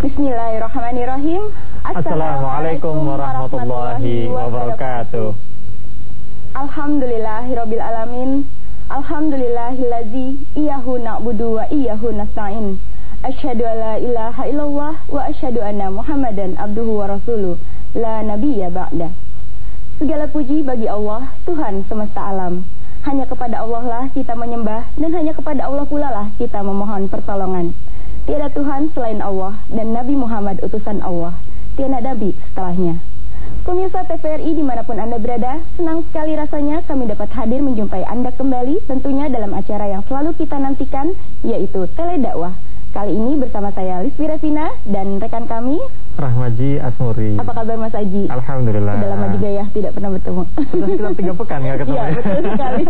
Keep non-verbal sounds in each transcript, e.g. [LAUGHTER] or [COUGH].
Bismillahirrahmanirrahim. Assalamualaikum warahmatullahi wabarakatuh. Alhamdulillahirabbil alamin. Alhamdulillahillazi iyyahu na'budu wa iyyahu nasta'in. Asyhadu alla ilaha illallah wa asyhadu anna Muhammadan abduhu wa rasuluh. La nabiyya ba'da. Segala puji bagi Allah, Tuhan semesta alam. Hanya kepada Allah lah kita menyembah dan hanya kepada Allah pula lah kita memohon pertolongan. Tiada Tuhan selain Allah dan Nabi Muhammad utusan Allah. Tiada Nabi setelahnya. Pemirsa TVRI di mana pun Anda berada, senang sekali rasanya kami dapat hadir menjumpai Anda kembali tentunya dalam acara yang selalu kita nantikan, yaitu Teledakwah. Kali ini bersama saya Lisvi Revina dan rekan kami Rahmaji Asmuri. Apa kabar Mas Aji? Alhamdulillah. Sudah lama juga ya tidak pernah bertemu. Sudah sekitar tiga pekan nggak ketemu. Iya betul sekali.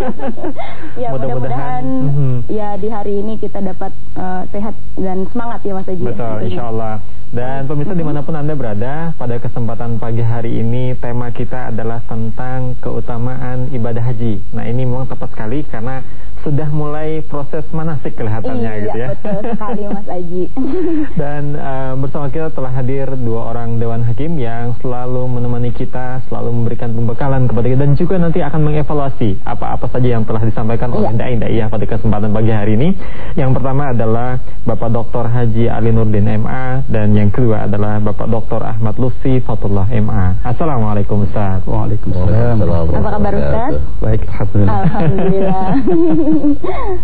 [LAUGHS] ya mudah-mudahan mhm. ya di hari ini kita dapat uh, sehat dan semangat ya Mas Aji. Betul, ya, insya Allah. Dan pemirsa di mana pun Anda berada, pada kesempatan pagi hari ini tema kita adalah tentang keutamaan ibadah haji. Nah ini memang tepat sekali karena sudah mulai proses manasik kelihatannya iya, gitu ya. betul sekali Mas Aji. [LAUGHS] Dan uh, bersama kita telah hadir dua orang Dewan Hakim yang selalu menemani kita, selalu memberikan pembekalan kepada kita dan juga nanti akan mengevaluasi apa-apa saja yang telah disampaikan oleh iya. dai ya pada kesempatan pagi hari ini. Yang pertama adalah Bapak Dr. Haji Ali Nurdin MA dan yang kedua adalah Bapak Dr. Ahmad Lutfi Fatullah MA. Assalamualaikum Ustaz. Waalaikumsalam. Apa kabar Ustaz? Baik, alhamdulillah. Alhamdulillah.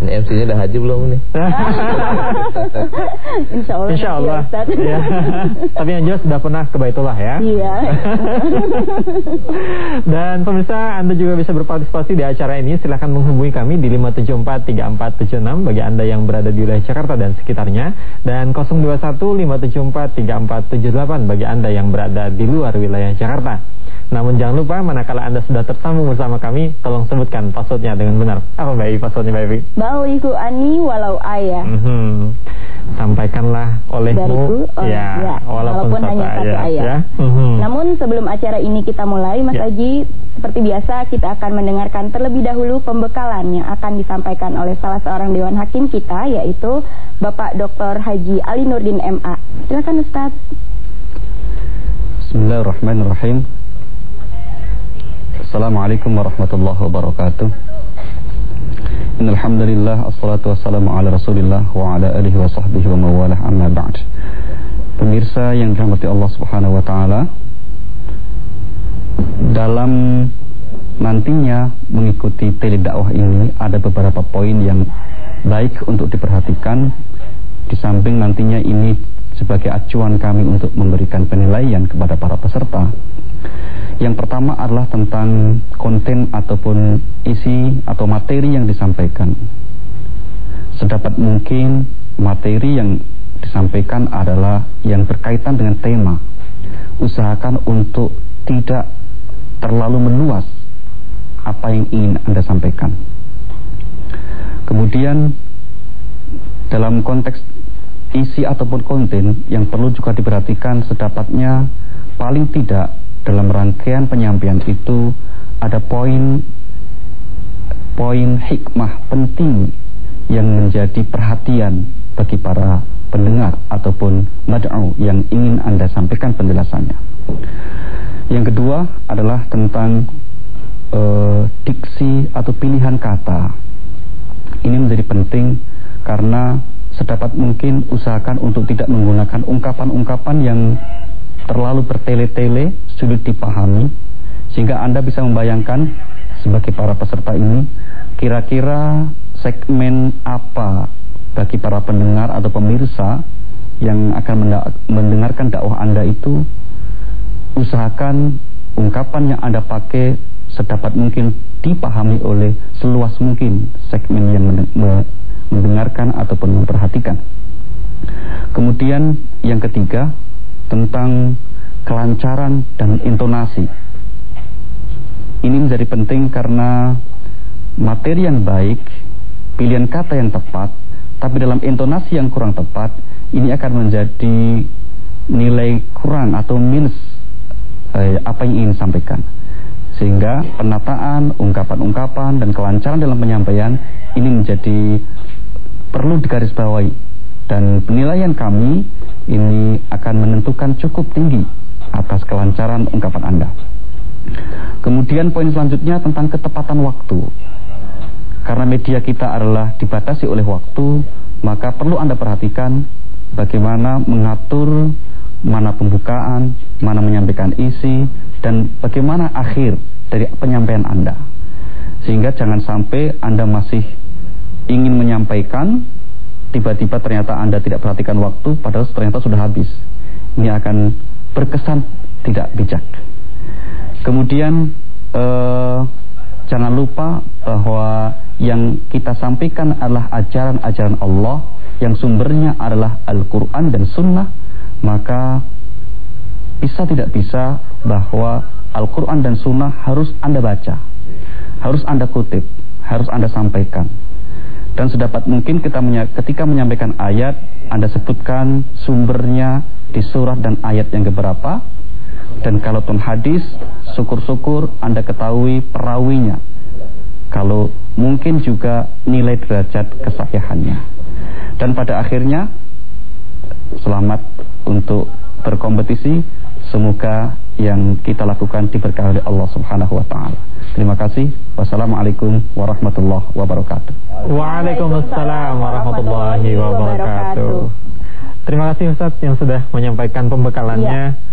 ini MC-nya udah haji belum nih? [LAUGHS] [LAUGHS] Insya Allah. Insya Allah. Ya, Tapi yang jelas sudah pernah ke Baitullah ya. Iya. [LAUGHS] Dan pemirsa Anda juga bisa berpartisipasi di acara ini. Silahkan menghubungi kami di 5743476 bagi Anda yang berada di wilayah Jakarta dan sekitarnya. Dan 0215743478 bagi Anda yang berada di luar wilayah Jakarta. Namun jangan lupa manakala Anda sudah tersambung bersama kami, tolong sebutkan passwordnya dengan benar. Apa Mbak passwordnya Mbak Ivi? Baliku ani walau ayah. Mm -hmm. Sampaikanlah olehmu Dariku, oh, ya, ya, walaupun, walaupun hanya satu ayat, ayat. Ya. Mm -hmm. Namun sebelum acara ini kita mulai, Mas Ya. Aji, seperti biasa kita akan mendengarkan terlebih dahulu pembekalan yang akan disampaikan oleh salah seorang Dewan Hakim kita, yaitu Bapak Dr. Haji Ali Nurdin MA. Silakan Ustaz. Bismillahirrahmanirrahim. Assalamualaikum warahmatullahi wabarakatuh. Innal hamdalillah assalatu wassalamu ala Rasulillah wa ala alihi wa sahbihi wa mawalah amma ba'd. Pemirsa yang dirahmati Allah Subhanahu wa taala, dalam nantinya mengikuti tele dakwah ini ada beberapa poin yang baik untuk diperhatikan di samping nantinya ini sebagai acuan kami untuk memberikan penilaian kepada para peserta yang pertama adalah tentang konten ataupun isi atau materi yang disampaikan. Sedapat mungkin materi yang disampaikan adalah yang berkaitan dengan tema. Usahakan untuk tidak terlalu meluas apa yang ingin Anda sampaikan. Kemudian dalam konteks isi ataupun konten yang perlu juga diperhatikan sedapatnya paling tidak dalam rangkaian penyampaian itu ada poin poin hikmah penting yang menjadi perhatian bagi para pendengar ataupun mad'u yang ingin Anda sampaikan penjelasannya. Yang kedua adalah tentang uh, diksi atau pilihan kata. Ini menjadi penting karena sedapat mungkin usahakan untuk tidak menggunakan ungkapan-ungkapan yang terlalu bertele-tele, sulit dipahami, sehingga Anda bisa membayangkan sebagai para peserta ini, kira-kira segmen apa bagi para pendengar atau pemirsa yang akan mendengarkan dakwah Anda itu, usahakan ungkapan yang Anda pakai sedapat mungkin dipahami oleh seluas mungkin segmen yang mendengarkan ataupun memperhatikan. Kemudian yang ketiga tentang kelancaran dan intonasi. Ini menjadi penting karena materi yang baik, pilihan kata yang tepat, tapi dalam intonasi yang kurang tepat, ini akan menjadi nilai kurang atau minus eh, apa yang ingin disampaikan. Sehingga penataan, ungkapan-ungkapan, dan kelancaran dalam penyampaian ini menjadi perlu digarisbawahi Dan penilaian kami ini akan menentukan cukup tinggi atas kelancaran ungkapan Anda. Kemudian poin selanjutnya tentang ketepatan waktu. Karena media kita adalah dibatasi oleh waktu, maka perlu Anda perhatikan bagaimana mengatur mana pembukaan, mana menyampaikan isi, dan bagaimana akhir dari penyampaian Anda. Sehingga jangan sampai Anda masih ingin menyampaikan, tiba-tiba ternyata Anda tidak perhatikan waktu, padahal ternyata sudah habis. Ini akan berkesan tidak bijak. Kemudian eh, jangan lupa bahwa yang kita sampaikan adalah ajaran-ajaran Allah yang sumbernya adalah Al-Quran dan Sunnah, maka bisa tidak bisa bahwa Al-Quran dan Sunnah harus Anda baca, harus Anda kutip, harus Anda sampaikan. Dan sedapat mungkin kita ketika menyampaikan ayat, Anda sebutkan sumbernya di surat dan ayat yang keberapa, dan kalau pun hadis, syukur-syukur Anda ketahui perawinya. Kalau mungkin juga nilai derajat kesahihannya. Dan pada akhirnya, selamat untuk berkompetisi. Semoga yang kita lakukan diberkahi oleh Allah Subhanahu wa taala. Terima kasih. Wassalamualaikum warahmatullahi wabarakatuh. Waalaikumsalam warahmatullahi wabarakatuh. Terima kasih Ustaz yang sudah menyampaikan pembekalannya. Ya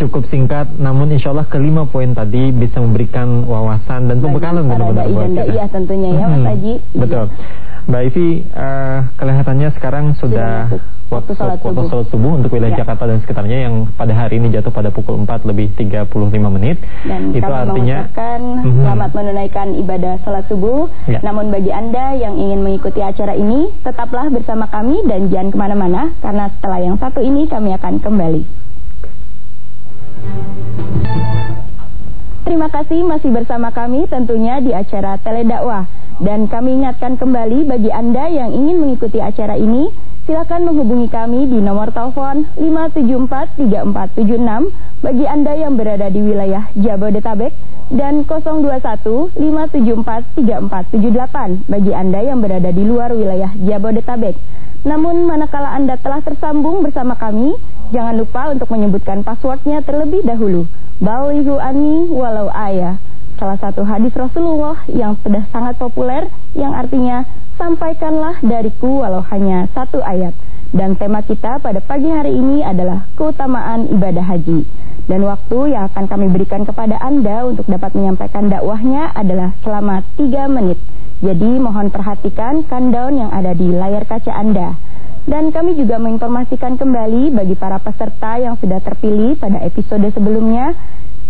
cukup singkat namun insya Allah kelima poin tadi bisa memberikan wawasan dan pembekalan benar-benar buat kita. Iya tentunya ya Mas hmm, Haji. Betul. Mbak Ivi uh, kelihatannya sekarang sudah, waktu sholat subuh. sholat subuh untuk wilayah ya. Jakarta dan sekitarnya yang pada hari ini jatuh pada pukul 4 lebih 35 menit. Dan itu artinya mm selamat menunaikan ibadah sholat subuh. Ya. Namun bagi Anda yang ingin mengikuti acara ini, tetaplah bersama kami dan jangan ke mana-mana karena setelah yang satu ini kami akan kembali. Terima kasih masih bersama kami tentunya di acara Teledakwah dan kami ingatkan kembali bagi Anda yang ingin mengikuti acara ini silakan menghubungi kami di nomor telepon 5743476 bagi Anda yang berada di wilayah Jabodetabek dan 0215743478 bagi Anda yang berada di luar wilayah Jabodetabek. Namun manakala Anda telah tersambung bersama kami, jangan lupa untuk menyebutkan passwordnya terlebih dahulu. Balihu ani walau ayah. Salah satu hadis Rasulullah yang sudah sangat populer yang artinya sampaikanlah dariku walau hanya satu ayat. Dan tema kita pada pagi hari ini adalah keutamaan ibadah haji. Dan waktu yang akan kami berikan kepada Anda untuk dapat menyampaikan dakwahnya adalah selama 3 menit. Jadi mohon perhatikan countdown yang ada di layar kaca Anda. Dan kami juga menginformasikan kembali bagi para peserta yang sudah terpilih pada episode sebelumnya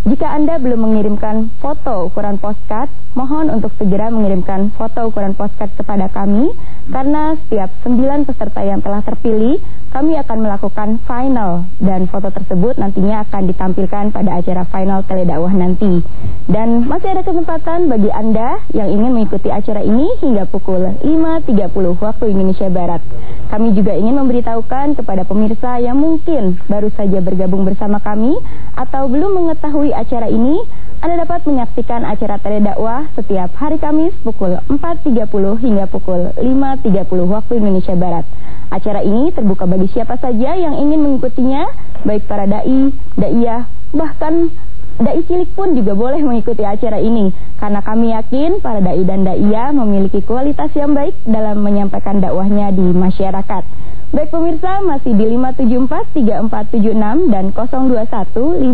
jika Anda belum mengirimkan foto ukuran postcard, mohon untuk segera mengirimkan foto ukuran postcard kepada kami karena setiap 9 peserta yang telah terpilih, kami akan melakukan final dan foto tersebut nantinya akan ditampilkan pada acara final teledakwah nanti. Dan masih ada kesempatan bagi Anda yang ingin mengikuti acara ini hingga pukul 5.30 waktu Indonesia Barat. Kami juga ingin memberitahukan kepada pemirsa yang mungkin baru saja bergabung bersama kami atau belum mengetahui acara ini, Anda dapat menyaksikan acara teledakwah setiap hari Kamis pukul 4.30 hingga pukul 5.30 waktu Indonesia Barat. Acara ini terbuka bagi siapa saja yang ingin mengikutinya, baik para dai, daiyah, bahkan dai cilik pun juga boleh mengikuti acara ini karena kami yakin para dai dan daiyah memiliki kualitas yang baik dalam menyampaikan dakwahnya di masyarakat. Baik pemirsa, masih di 5743476 dan 021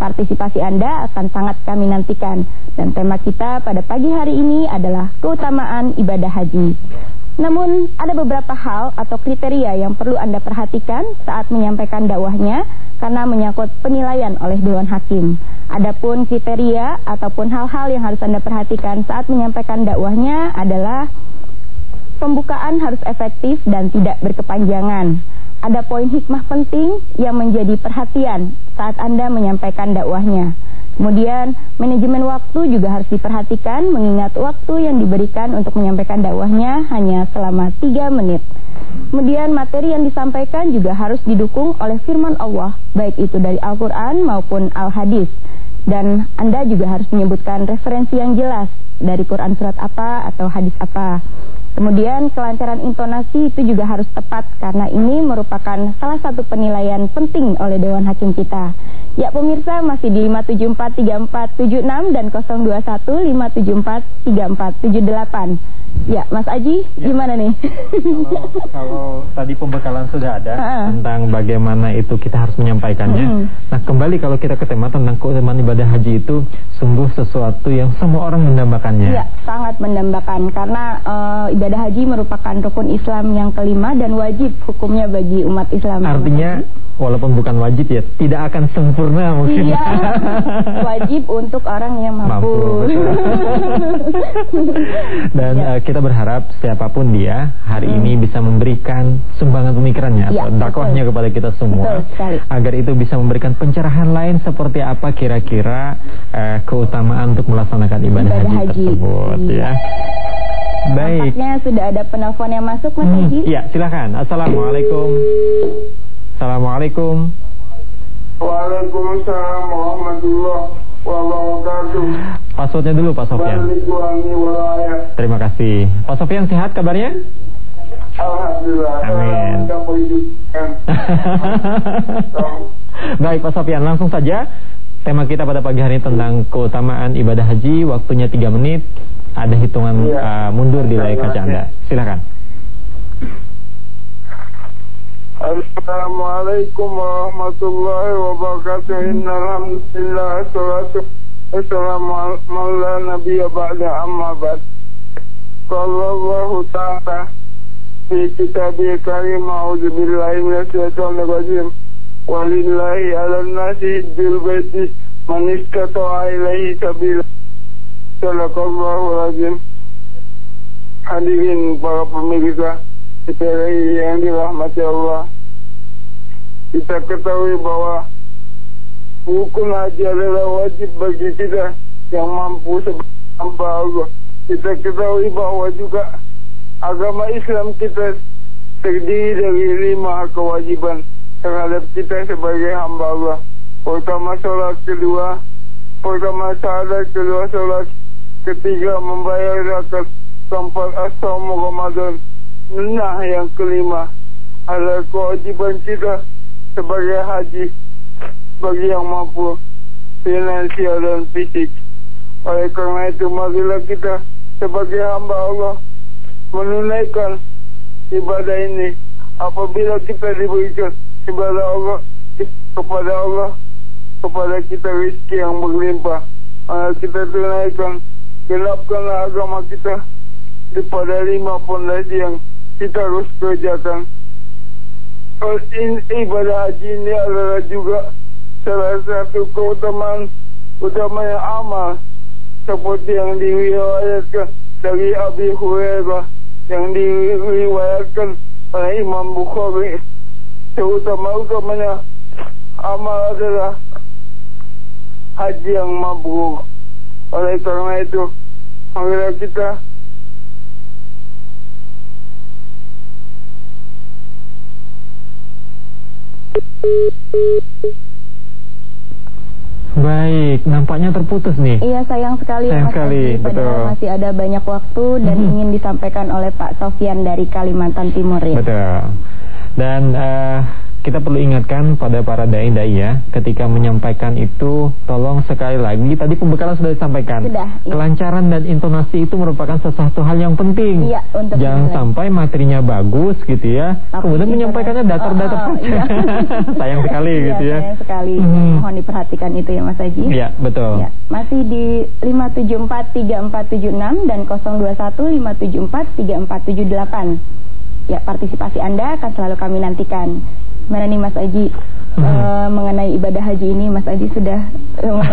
Partisipasi Anda akan sangat kami nantikan. Dan tema kita pada pagi hari ini adalah keutamaan ibadah haji. Namun ada beberapa hal atau kriteria yang perlu Anda perhatikan saat menyampaikan dakwahnya karena menyangkut penilaian oleh Dewan Hakim. Adapun kriteria ataupun hal-hal yang harus Anda perhatikan saat menyampaikan dakwahnya adalah pembukaan harus efektif dan tidak berkepanjangan. Ada poin hikmah penting yang menjadi perhatian saat Anda menyampaikan dakwahnya. Kemudian, manajemen waktu juga harus diperhatikan mengingat waktu yang diberikan untuk menyampaikan dakwahnya hanya selama 3 menit. Kemudian, materi yang disampaikan juga harus didukung oleh firman Allah, baik itu dari Al-Quran maupun Al-Hadis. Dan Anda juga harus menyebutkan referensi yang jelas dari Quran surat apa atau hadis apa. Kemudian kelancaran intonasi itu juga harus tepat karena ini merupakan salah satu penilaian penting oleh Dewan Hakim kita. Ya pemirsa masih di 5743476 dan 021 Ya, Mas Aji, ya. gimana nih? Kalau, kalau tadi pembekalan sudah ada uh -uh. tentang bagaimana itu kita harus menyampaikannya. Uh Nah, kembali kalau kita ke tema tentang keutamaan ibadah haji itu sungguh sesuatu yang semua orang mendambakannya. Iya, sangat mendambakan karena uh, ibadah haji merupakan rukun Islam yang kelima dan wajib hukumnya bagi umat Islam. Artinya walaupun bukan wajib ya tidak akan sempurna mungkin. Iya. [LAUGHS] wajib untuk orang yang mampu. mampu [LAUGHS] dan ya. uh, kita berharap siapa pun dia hari hmm. ini bisa memberikan sumbangan pemikirannya ya, atau dakwahnya kepada kita semua agar itu bisa memberikan pencerahan lain seperti apa kira-kira uh, keutamaan untuk melaksanakan ibadah, ibadah haji, haji tersebut ya. Baik. Nampaknya sudah ada penelpon yang masuk Mas hmm, Haji. Iya, silakan. Assalamualaikum. Assalamualaikum. Waalaikumsalam warahmatullahi wabarakatuh. Passwordnya dulu Pak Sofyan. Terima kasih. Pak Sofyan sehat kabarnya? Alhamdulillah. Amin. [LAUGHS] Baik Pak Sofyan, langsung saja tema kita pada pagi hari ini tentang keutamaan ibadah haji. Waktunya 3 menit. Ada hitungan ya. uh, mundur di layar kaca Anda. Silakan. Assalamualaikum warahmatullahi wabarakatuh. Innalhamdulillah salatu wassalamu ala nabiyya ba'da amma ba'd. Sallallahu ta'ala fi kitabil karim a'udzu billahi minasyaitonir rajim. Walillahi 'alan nasi hajjul baiti man istata'a ilaihi sabila. Sadaqallahu azim. Hadirin para pemirsa Saudari yang dirahmati Allah. Kita ketahui bahwa Hukum haji adalah wajib bagi kita Yang mampu sebagai hamba Allah. Kita ketahui bahwa juga Agama Islam kita Terdiri dari lima kewajiban Terhadap kita sebagai hamba Allah. Pertama sholat kedua. Pertama sahadat kedua sholat Ketiga membayar zakat Keempat asam Ramadan Nah yang kelima adalah kewajiban kita sebagai haji bagi yang mampu finansial dan fisik. Oleh karena itu marilah kita sebagai hamba Allah menunaikan ibadah ini apabila kita diberikan ibadah Allah kepada Allah kepada kita rezeki yang berlimpah. Maka kita tunaikan gelapkanlah agama kita daripada lima pondasi yang kita harus kerjakan. Ibadah haji ini adalah juga salah satu keutamaan utama yang amal. Seperti yang diriwayatkan dari Abi Hurairah yang diriwayatkan oleh Imam Bukhari. Terutama-utamanya amal adalah haji yang mabrur oleh karena itu marilah kita Baik, nampaknya terputus nih. Iya, sayang sekali. Sayang sekali, betul. Masih ada banyak waktu dan hmm. ingin disampaikan oleh Pak Sofian dari Kalimantan Timur ya. Betul. Dan uh, kita perlu ingatkan pada para dai-dai ya, ketika menyampaikan itu tolong sekali lagi tadi pembekalan sudah disampaikan. Sudah. Iya. Kelancaran dan intonasi itu merupakan sesuatu hal yang penting. Iya, untuk Jangan benar. sampai materinya bagus gitu ya. Tapi kemudian menyampaikannya datar-datar oh, oh, saja. Iya. [LAUGHS] sayang sekali iya, gitu ya. Sayang sekali. Hmm. Mohon diperhatikan itu ya Mas Haji. Iya, betul. Ya, masih di 5743476 dan 02157434478. Ya, partisipasi Anda akan selalu kami nantikan. Mana nih Mas Aji hmm. uh, mengenai ibadah haji ini Mas Aji sudah uh, [LAUGHS]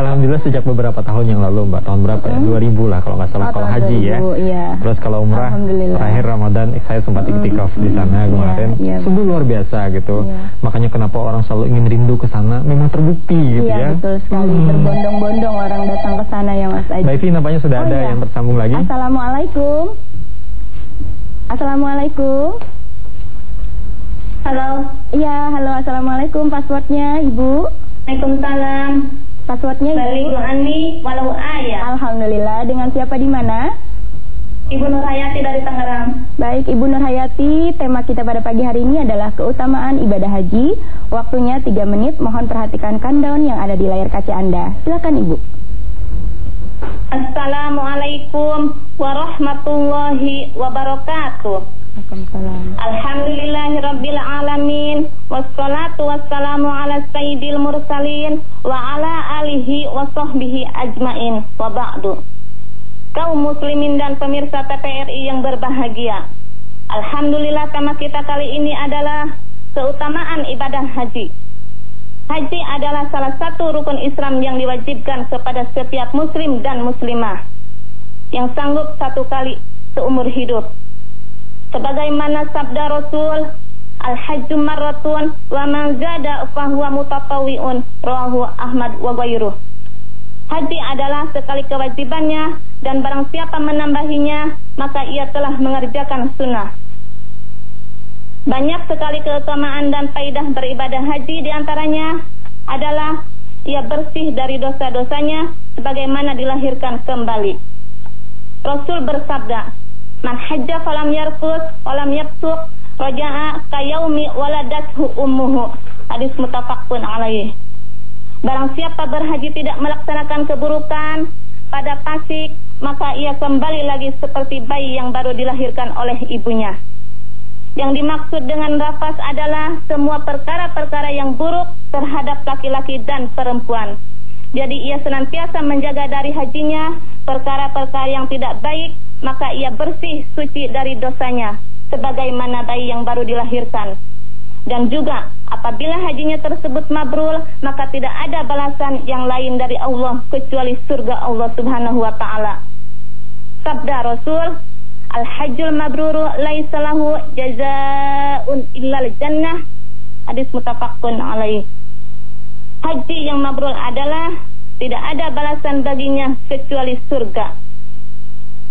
Alhamdulillah sejak beberapa tahun yang lalu Mbak tahun berapa ya 2000 hmm. lah kalau nggak salah oh, kalau haji 2000, ya iya. terus kalau umrah terakhir Ramadan saya sempat hmm. iktikaf di sana iya, kemarin iya, sungguh luar biasa gitu iya. makanya kenapa orang selalu ingin rindu ke sana memang terbukti gitu iya, ya betul sekali hmm. berbondong-bondong orang datang ke sana ya Mas Aji Mbak Ivi nampaknya sudah oh, ada iya. yang tersambung lagi Assalamualaikum Assalamualaikum Halo. Iya, halo. Assalamualaikum. Passwordnya, Ibu? Waalaikumsalam. Passwordnya Balik Ibu? Ani walau ayat. Alhamdulillah. Dengan siapa di mana? Ibu Nurhayati dari Tangerang. Baik, Ibu Nurhayati, tema kita pada pagi hari ini adalah keutamaan ibadah haji. Waktunya 3 menit, mohon perhatikan countdown yang ada di layar kaca Anda. Silakan Ibu. Assalamualaikum warahmatullahi wabarakatuh. Waalaikumsalam. Alhamdulillahirabbil alamin wassalatu wassalamu ala sayyidil mursalin wa ala alihi wa sahbihi ajmain wa ba'du. Kaum muslimin dan pemirsa TPRI yang berbahagia. Alhamdulillah tema kita kali ini adalah keutamaan ibadah haji. Haji adalah salah satu rukun Islam yang diwajibkan kepada setiap muslim dan muslimah yang sanggup satu kali seumur hidup sebagaimana sabda Rasul Al-hajju marratun wa man zada fahuwa mutatawwi'un rawahu Ahmad wa ghairuh. Haji adalah sekali kewajibannya dan barang siapa menambahinya maka ia telah mengerjakan sunnah. Banyak sekali keutamaan dan faidah beribadah haji di antaranya adalah ia bersih dari dosa-dosanya sebagaimana dilahirkan kembali. Rasul bersabda, Man hajja falam yarkus walam yabsuk raja'a kayaumi waladathu ummuhu. Hadis mutafakun alaih. Barang siapa berhaji tidak melaksanakan keburukan pada pasik, maka ia kembali lagi seperti bayi yang baru dilahirkan oleh ibunya. Yang dimaksud dengan rafas adalah semua perkara-perkara yang buruk terhadap laki-laki dan perempuan. Jadi ia senantiasa menjaga dari hajinya perkara-perkara yang tidak baik maka ia bersih suci dari dosanya sebagaimana bayi yang baru dilahirkan. Dan juga apabila hajinya tersebut mabrul, maka tidak ada balasan yang lain dari Allah kecuali surga Allah Subhanahu wa taala. Sabda Rasul, Al-hajjul mabruru laisa lahu jazaa'un illal jannah. Hadis mutafaqun alaih. Haji yang mabrul adalah tidak ada balasan baginya kecuali surga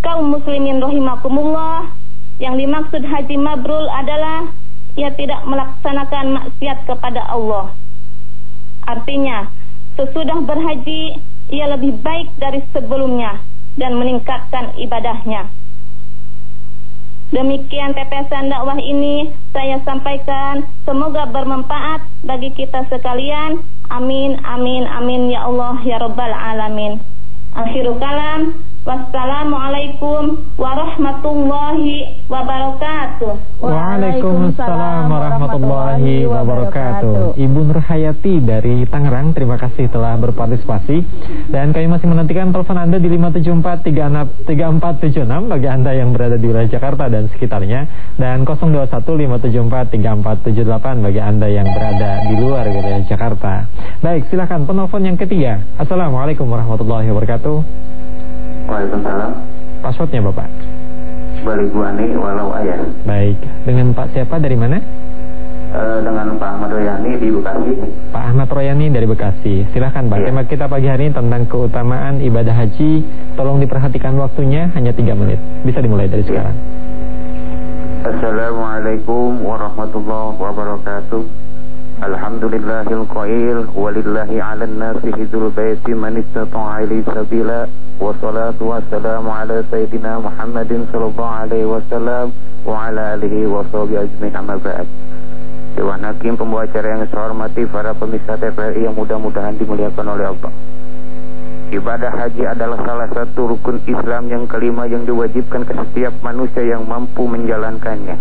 kaum muslimin rahimakumullah yang dimaksud haji mabrul adalah ia tidak melaksanakan maksiat kepada Allah. Artinya, sesudah berhaji ia lebih baik dari sebelumnya dan meningkatkan ibadahnya. Demikian tetesan dakwah ini saya sampaikan. Semoga bermanfaat bagi kita sekalian. Amin, amin, amin ya Allah ya Rabbal Alamin. Akhirul kalam. Wassalamualaikum warahmatullahi wabarakatuh. Waalaikumsalam warahmatullahi wabarakatuh. Ibu Nurhayati dari Tangerang, terima kasih telah berpartisipasi. Dan kami masih menantikan telepon Anda di 574 3476 bagi Anda yang berada di wilayah Jakarta dan sekitarnya. Dan 021574 3478 bagi Anda yang berada di luar wilayah Jakarta. Baik, silakan penelpon yang ketiga. Assalamualaikum warahmatullahi wabarakatuh. Waalaikumsalam. Passwordnya Bapak? Balik Ani walau ayah. Baik. Dengan Pak siapa dari mana? E, dengan Pak Ahmad Royani di Bekasi. Pak Ahmad Royani dari Bekasi. Silahkan Pak. Iya. Tema kita pagi hari ini tentang keutamaan ibadah haji. Tolong diperhatikan waktunya hanya 3 menit. Bisa dimulai dari iya. sekarang. Assalamualaikum warahmatullahi wabarakatuh. Alhamdulillahil qail walillahi 'alan nasi hijrul baiti man istata'a ilaihi sabila والصلاة والسلام على سيدنا محمد صلى الله عليه wasallam wa ala alihi wa sahbihi ajmain amma ba'd. Dewan Hakim pembawa acara yang saya hormati para pemirsa TPRI yang mudah-mudahan dimuliakan oleh Allah. Ibadah haji adalah salah satu rukun Islam yang kelima yang diwajibkan ke setiap manusia yang mampu menjalankannya.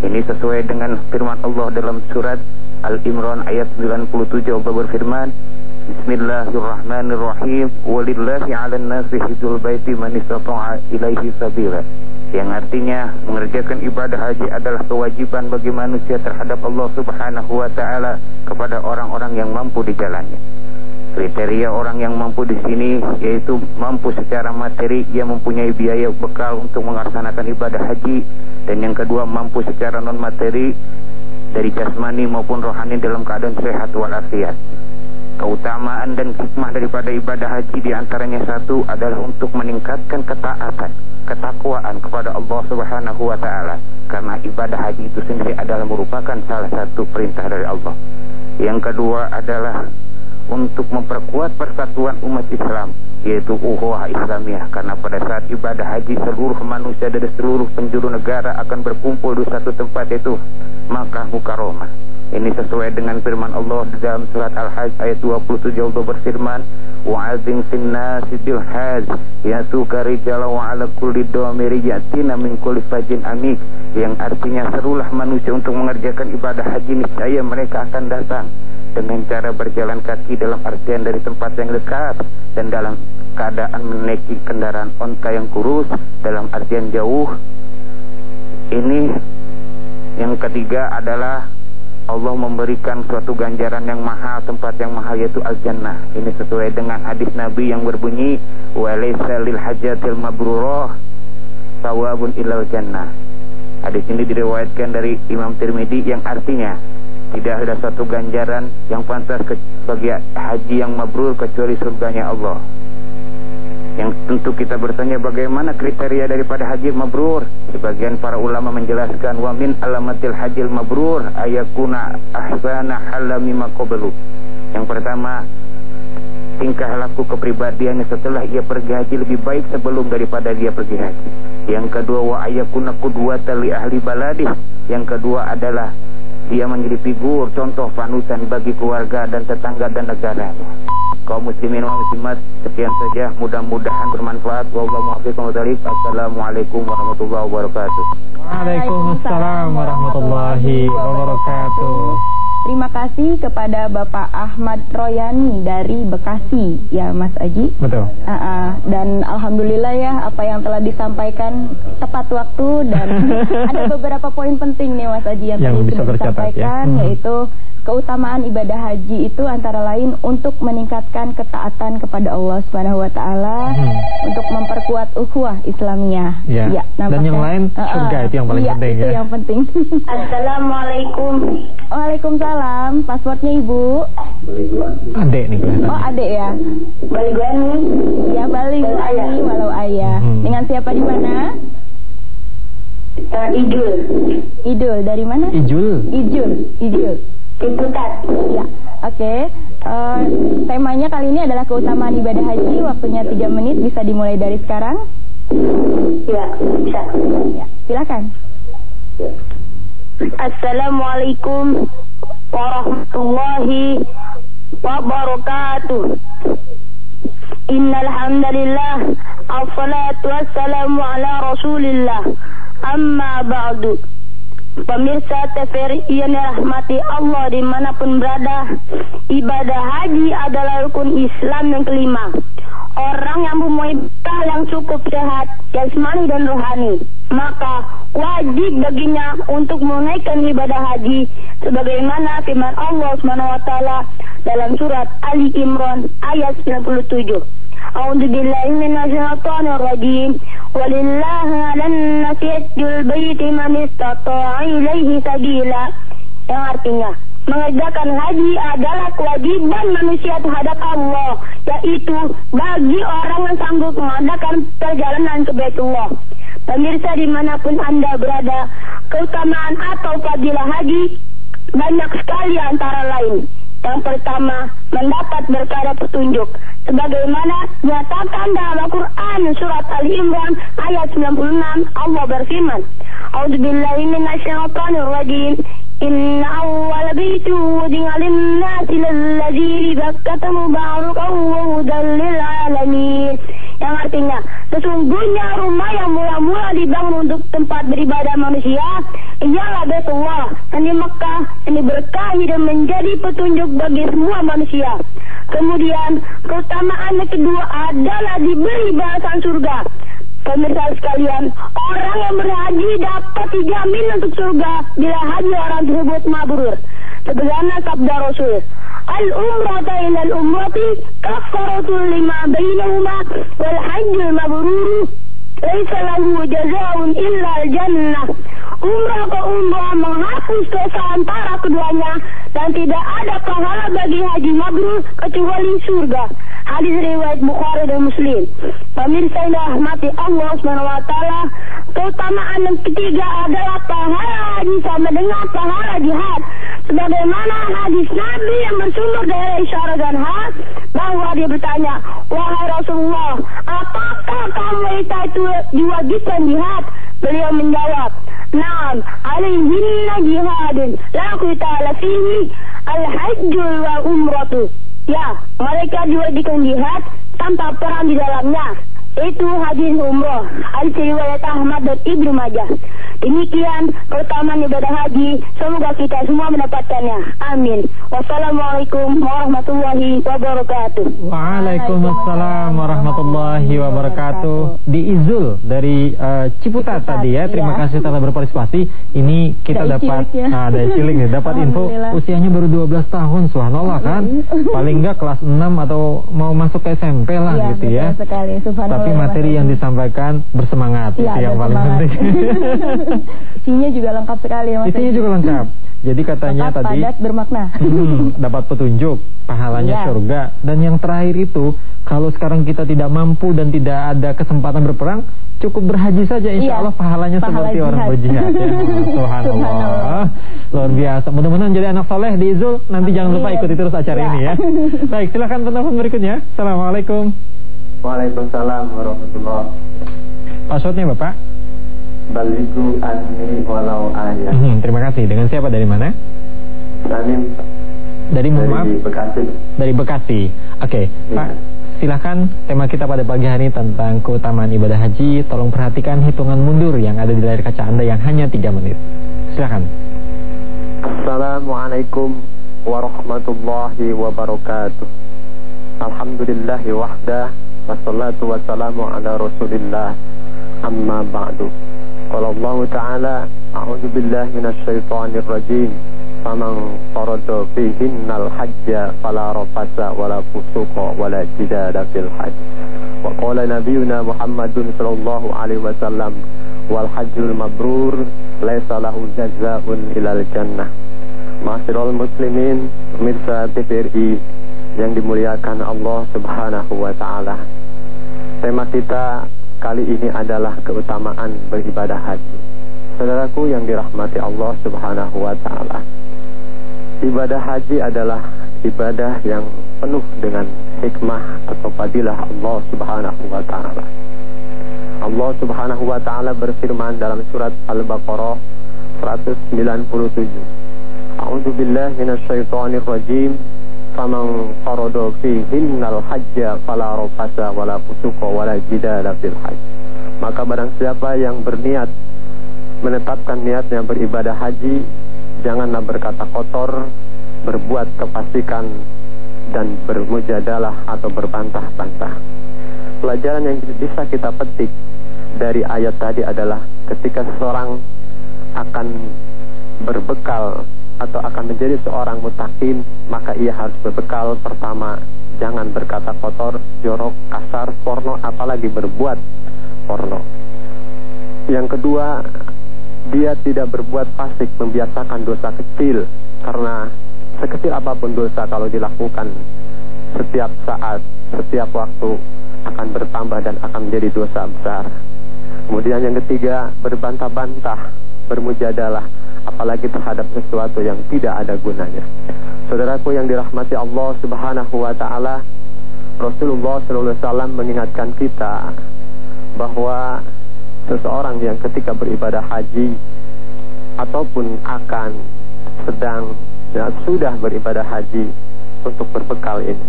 Ini sesuai dengan firman Allah dalam surat Al-Imran ayat 97 Allah berfirman, Bismillahirrahmanirrahim. Walillahi 'alan nasi hijjul baiti man istata'a ilaihi sabila. Yang artinya mengerjakan ibadah haji adalah kewajiban bagi manusia terhadap Allah Subhanahu wa taala kepada orang-orang yang mampu di jalannya. Kriteria orang yang mampu di sini yaitu mampu secara materi, ia mempunyai biaya bekal untuk melaksanakan ibadah haji dan yang kedua mampu secara non materi dari jasmani maupun rohani dalam keadaan sehat walafiat. Keutamaan dan hikmah daripada ibadah haji di antaranya satu adalah untuk meningkatkan ketaatan, ketakwaan kepada Allah Subhanahu wa taala. Karena ibadah haji itu sendiri adalah merupakan salah satu perintah dari Allah. Yang kedua adalah untuk memperkuat persatuan umat Islam yaitu ukhuwah Islamiyah. Karena pada saat ibadah haji seluruh manusia dari seluruh penjuru negara akan berkumpul di satu tempat itu maka mukaromah ini sesuai dengan firman Allah dalam surat Al-Hajj ayat 27 Allah berfirman wa'adzim sinnasi bil hajj yatuka rijala wa ala kulli dhamiri yatina min kulli fajin amik. Yang artinya serulah manusia untuk mengerjakan ibadah haji niscaya mereka akan datang dengan cara berjalan kaki dalam artian dari tempat yang dekat dan dalam keadaan menaiki kendaraan onta yang kurus dalam artian jauh. Ini yang ketiga adalah Allah memberikan suatu ganjaran yang mahal tempat yang mahal yaitu al-jannah. Ini sesuai dengan hadis Nabi yang berbunyi walaysa lil hajatil mabrurah sawabun ilal jannah. Hadis ini diriwayatkan dari Imam Tirmidzi yang artinya tidak ada satu ganjaran yang pantas bagi haji yang mabrur kecuali surganya Allah. Yang tentu kita bertanya bagaimana kriteria daripada haji mabrur. Sebagian para ulama menjelaskan wa min alamatil hajil mabrur ayakuna ahsana halami maqablu. Yang pertama tingkah laku kepribadiannya setelah ia pergi haji lebih baik sebelum daripada dia pergi haji. Yang kedua wa ayakuna qudwatan li ahli baladih. Yang kedua adalah dia menjadi figur contoh panutan bagi keluarga dan tetangga dan negara. Kaum muslimin wa muslimat, sekian saja. Mudah-mudahan bermanfaat. Wallahu warahmatullahi wabarakatuh. Waalaikumsalam warahmatullahi wabarakatuh. Terima kasih kepada Bapak Ahmad Royani dari Bekasi, ya Mas Aji. Betul. Uh, uh, dan alhamdulillah ya apa yang telah disampaikan tepat waktu dan [LAUGHS] ada beberapa poin penting nih Mas Aji yang, yang tadi sudah ya. disampaikan ya. yaitu keutamaan ibadah haji itu antara lain untuk meningkatkan ketaatan kepada Allah Subhanahu wa taala, hmm. untuk memperkuat ukhuwah Islamiyah. Ya. ya Dan yang lain surga uh, itu yang paling iya, penting itu ya. yang penting. Assalamualaikum. Waalaikumsalam. Passwordnya Ibu? Adek nih kelihatan. Oh, adek ya. Baligani. Ya, Baligani walau ayah. Hmm. Dengan siapa di mana? Uh, Idul. Idul dari mana? Ijul. Ijul. Ijul. Ya, oke. Okay. Uh, eh, temanya kali ini adalah keutamaan ibadah haji. Waktunya 3 menit, bisa dimulai dari sekarang? Ya, bisa. Ya, silakan. Ya. Assalamualaikum warahmatullahi wabarakatuh. Innal hamdalillah, assalatu wassalamu ala Rasulillah. Amma ba'du. Pemirsa TVRI yang dirahmati Allah di mana pun berada, ibadah haji adalah rukun Islam yang kelima. Orang yang bekal yang cukup sehat, jasmani dan rohani, maka wajib baginya untuk menunaikan ibadah haji sebagaimana firman Allah SWT dalam surat Ali Imran ayat 97. A'udzu billahi minasyaitonir rajim. Walillahi 'alan nasi baiti man istata'a ilaihi sabila. Yang artinya mengerjakan haji adalah kewajiban manusia terhadap Allah, yaitu bagi orang yang sanggup mengadakan perjalanan ke Baitullah. Pemirsa di mana pun Anda berada, keutamaan atau fadilah haji banyak sekali antara lain. Yang pertama, mendapat berkara petunjuk. Sebagaimana nyatakan dalam Al-Quran surat Ali Imran ayat 96 Allah berfirman. A'udzubillahi wudi'a lin-nasi lalladzi bi Bakkah mubarakan wa hudan lil alamin yang artinya sesungguhnya rumah yang mula-mula dibangun untuk tempat beribadah manusia ialah Baitullah yang di Mekah yang diberkahi dan menjadi petunjuk bagi semua manusia. Kemudian keutamaan kedua adalah diberi balasan surga. Pemirsa sekalian, orang yang berhaji dapat dijamin untuk surga bila haji orang tersebut mabrur. Sederhana sabda Rasul. Al umrata ilal al umrati kafaratul lima bainahuma wal hajjul mabrur Laisa lahu jazaun illa al jannah. Umrah ke umrah menghapus dosa antara keduanya dan tidak ada pahala bagi haji mabrur kecuali surga. Hadis riwayat Bukhari dan Muslim. Pemirsa yang dirahmati Allah SWT, keutamaan yang ketiga adalah pahala haji sama dengan pahala jihad. Sebagaimana hadis Nabi yang bersumber dari Isyara dan Had, bahwa dia bertanya, Wahai Rasulullah, apakah kamu itu diwajibkan jihad? Beliau menjawab, Naam, alaihinna jihadin, la qitala fihi, al-hajjul wa umratu. Ya, mereka diwajibkan jihad tanpa perang di dalamnya itu hadis umroh. Hadis riwayat Ahmad dan Ibnu Majah. Demikian keutamaan ibadah haji. Semoga kita semua mendapatkannya. Amin. Wassalamualaikum warahmatullahi wabarakatuh. Waalaikumsalam warahmatullahi wabarakatuh. Di Izul dari uh, Ciputat tadi ya. Terima ya. kasih telah berpartisipasi. Ini kita Dai dapat ya. nah, dari cilik nih. Dapat info usianya baru 12 tahun. Subhanallah kan? Paling enggak kelas 6 atau mau masuk ke SMP lah ya, gitu ya. sekali. Subhanallah. tapi materi yang disampaikan bersemangat ya, itu yang paling penting. [LAUGHS] Isinya juga lengkap sekali ya Mas. Isinya juga lengkap. Jadi katanya lengkap, tadi padat bermakna. Hmm, dapat petunjuk, pahalanya ya. surga dan yang terakhir itu kalau sekarang kita tidak mampu dan tidak ada kesempatan berperang, cukup berhaji saja insya ya. Allah pahalanya Pahala seperti jihad. orang berjihad ya. [LAUGHS] Subhanallah. Luar biasa. Mudah-mudahan jadi anak soleh di Izul. Nanti Amin. jangan lupa ikuti terus acara ya. ini ya. [LAUGHS] Baik, silakan penonton berikutnya. Assalamualaikum. Waalaikumsalam warahmatullahi Passwordnya Bapak? Baliku anni walau ayat hmm, Terima kasih, dengan siapa? Dari mana? Salim. Dari, dari maaf? Bekasi. Dari Bekasi. Oke, okay. ya. Pak Silahkan tema kita pada pagi hari tentang keutamaan ibadah haji. Tolong perhatikan hitungan mundur yang ada di layar kaca Anda yang hanya 3 menit. Silahkan Assalamualaikum warahmatullahi wabarakatuh. Alhamdulillahi wahdah Wassalatu wassalamu ala rasulillah. Amma ba'du. Qala Allah Ta'ala A'udhu billahi minasyaitanir rajim. Faman farada fihinnal hajja Fala rafasa wala fusuqa Wala jidada fil hajj. Wa qala nabiyuna Muhammadun Sallallahu alaihi wasallam Wal hajjul mabrur Laisa lahu jazaun ilal jannah. Masirul muslimin Pemirsa TVRI yang dimuliakan Allah Subhanahu wa taala. Tema kita kali ini adalah keutamaan beribadah haji. Saudaraku yang dirahmati Allah Subhanahu wa taala. Ibadah haji adalah ibadah yang penuh dengan hikmah atau fadilah Allah Subhanahu wa taala. Allah Subhanahu wa taala berfirman dalam surat Al-Baqarah 197. A'udzu billahi rajim faman farada fihinnal hajja fala rafasa wala fusuqa wala jidala fil hajj maka barang siapa yang berniat menetapkan niatnya beribadah haji janganlah berkata kotor berbuat kefasikan dan bermujadalah atau berbantah-bantah. Pelajaran yang bisa kita petik dari ayat tadi adalah ketika seseorang akan berbekal atau akan menjadi seorang mutakin maka ia harus berbekal. Pertama jangan berkata kotor, jorok, kasar, porno apalagi berbuat porno. Yang kedua dia tidak berbuat fasik membiasakan dosa kecil. Karena sekecil apa pun dosa kalau dilakukan setiap saat, setiap waktu akan bertambah dan akan menjadi dosa besar. Kemudian yang ketiga berbantah-bantah bermujadalah apalagi terhadap sesuatu yang tidak ada gunanya. Saudaraku yang dirahmati Allah Subhanahu wa taala, Rasulullah sallallahu alaihi wasallam mengingatkan kita bahwa seseorang yang ketika beribadah haji ataupun akan sedang dan sudah beribadah haji untuk berbekal ini.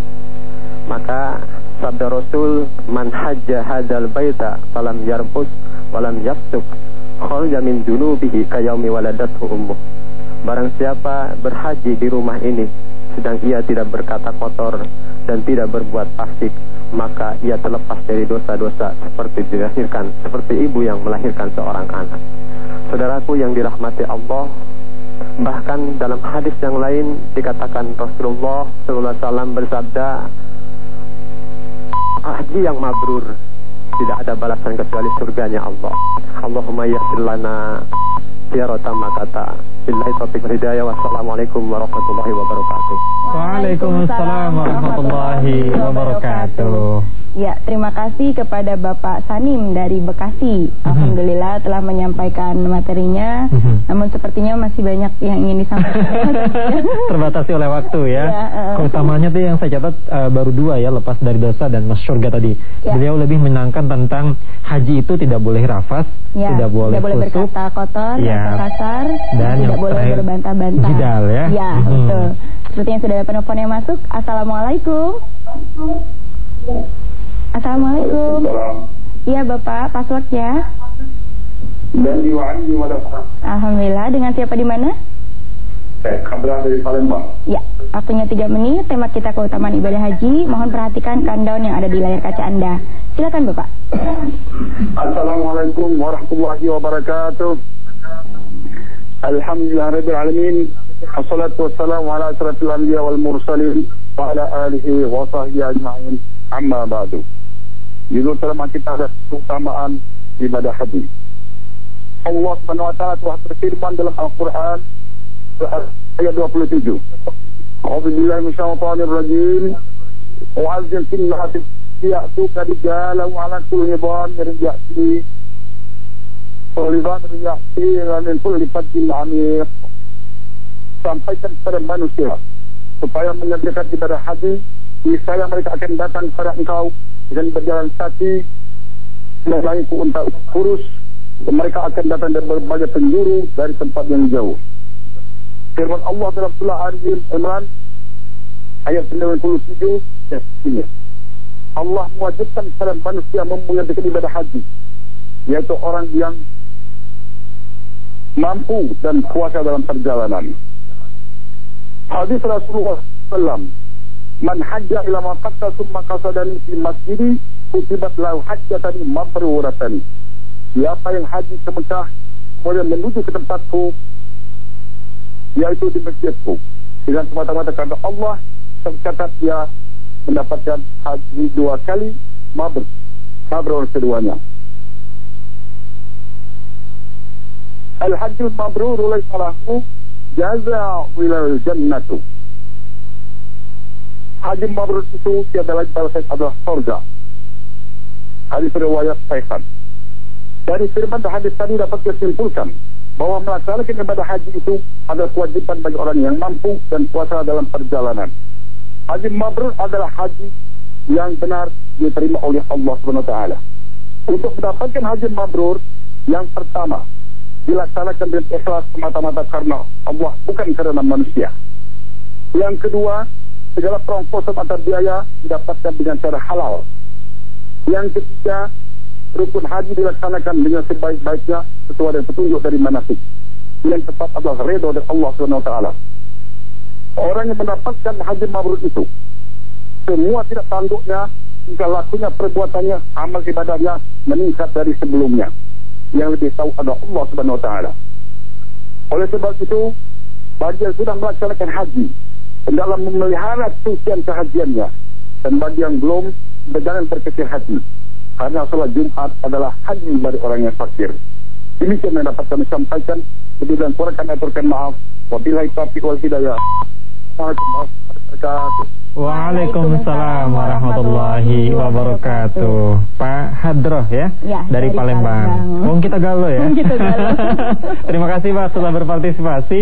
Maka sabda Rasul man hajja hadzal baita falam yarfus walam yafsuk kharaja min dunubihi kayaumi waladathu ummuh. Barang siapa berhaji di rumah ini sedang ia tidak berkata kotor dan tidak berbuat fasik, maka ia terlepas dari dosa-dosa seperti dilahirkan, seperti ibu yang melahirkan seorang anak. Saudaraku yang dirahmati Allah, bahkan dalam hadis yang lain dikatakan Rasulullah SAW bersabda, haji yang mabrur tidak ada balasan kecuali surganya Allah. Allahumma yassir lana ziyarata makata. Billahi taufiq hidayah. Wassalamualaikum warahmatullahi wabarakatuh. Waalaikumsalam warahmatullahi wabarakatuh. Ya, terima kasih kepada Bapak Sanim dari Bekasi. Mhm. Alhamdulillah telah menyampaikan materinya. Mhm. Namun sepertinya masih banyak yang ingin disampaikan. [LAUGHS] Terbatasi oleh waktu ya. Ya, eh. Keutamanya tuh yang saya catat eh, baru dua ya, lepas dari dosa dan mas surga tadi. Ya. Beliau lebih menangkan tentang haji itu tidak boleh rafas, Ya, tidak boleh tidak boleh berkata kotor, Ya. kasar, Dan tidak boleh berbantah-bantah. jidal ya. Ya, Mhm. betul. Seperti yang sudah ada penelpon yang masuk. Assalamualaikum. Assalamualaikum. Iya Bapak, passwordnya? Dan diwani pada Alhamdulillah. Dengan siapa di mana? saya Kabra dari Palembang. Ya, waktunya 3 menit. Tema kita keutamaan ibadah haji. Mohon perhatikan countdown yang ada di layar kaca Anda. Silakan Bapak. Assalamualaikum warahmatullahi wabarakatuh. Alhamdulillah rabbil alamin. Assalatu wassalamu ala asrafil anbiya wal mursalin wa ala alihi wa sahbihi ajma'in. Amma ba'du. Judul tema kita adalah keutamaan ibadah haji. Allah Subhanahu wa taala telah berfirman dalam Al-Qur'an ayat 27. A'udzu billahi minasyaitonir rajim. Wa'azzin fil nasi ya'tuka rijalan wa 'ala kulli dhamin ya'ti dhamin ya'ti min kulli fajjin 'amiq. Sampaikan kepada manusia supaya mengerjakan ibadah haji, niscaya mereka akan datang kepada engkau dengan berjalan kaki melalui unta kurus mereka akan datang dari berbagai penjuru dari tempat yang jauh. Firman Allah dalam surah Ali Imran ayat 97 ya, ini. Allah mewajibkan kepada manusia mengerjakan ibadah haji yaitu orang yang mampu dan kuasa dalam perjalanan. Hadis Rasulullah SAW Man hajja ila maqatta summa qasadani fi masjidi kutibat lahu hajjatani mabruratan. Siapa yang haji ke Mekah kemudian menuju ke tempatku yaitu di masjidku dengan semata-mata karena Allah tercatat dia mendapatkan haji dua kali mabrur mabrur keduanya. Al-hajjul mabrur laysa lahu ila jannatu Haji mabrur itu tiada lagi balasan adalah surga. Hadis riwayat Sahih. Dari firman dan hadis tadi dapat disimpulkan bahwa melaksanakan ibadah haji itu adalah kewajiban bagi orang yang mampu dan kuasa dalam perjalanan. Haji mabrur adalah haji yang benar diterima oleh Allah Subhanahu wa taala. Untuk mendapatkan haji mabrur yang pertama dilaksanakan dengan ikhlas semata-mata karena Allah bukan karena manusia. Yang kedua, segala perongkosan antar biaya didapatkan dengan cara halal. Yang ketiga, rukun haji dilaksanakan dengan sebaik-baiknya sesuai dengan petunjuk dari manasik. Yang tepat adalah redha dari Allah taala. Orang yang mendapatkan haji mabrur itu semua tidak tanduknya hingga lakunya perbuatannya, amal ibadahnya meningkat dari sebelumnya. Yang lebih tahu adalah Allah Subhanahu taala. Oleh sebab itu, bagi yang sudah melaksanakan haji dalam memelihara kesucian kehajiannya dan bagi yang belum berjalan berkecil hati karena sholat Jumat adalah haji bagi orang yang fakir. Demikian yang dapat kami sampaikan. Lebih dan kurang kami aturkan maaf. Wabillahi taufiq wal hidayah. Waalaikumsalam warahmatullahi wabarakatuh. Pak Hadroh ya, Ya, dari, dari Palembang. Palembang. Wong kita galau ya. Kita galau. [LAUGHS] Terima kasih Pak telah berpartisipasi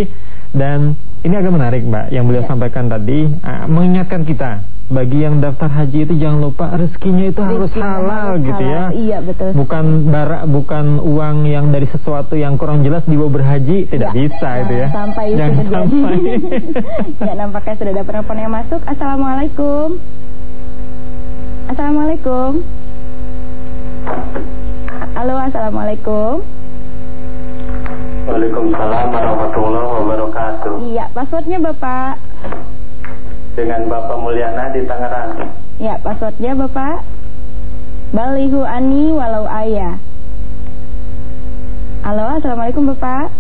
dan ini agak menarik Mbak yang beliau Ya. sampaikan tadi ah, mengingatkan kita bagi yang daftar haji itu jangan lupa rezekinya itu harus Rezekinya halal harus gitu ya. halal. Iya, betul. Bukan barak bukan uang yang dari sesuatu yang kurang jelas dibawa berhaji tidak Ya, bisa jangan itu ya. Sampai itu jangan terjadi. sampai. [LAUGHS] ya, nampaknya sudah ada penelpon yang masuk. Assalamualaikum. Assalamualaikum. Halo, assalamualaikum. Waalaikumsalam warahmatullahi wabarakatuh. Iya, passwordnya Bapak. Dengan Bapak Mulyana di Tangerang. Ya, passwordnya Bapak. Balihu ani walau ayah. Halo, assalamualaikum Bapak.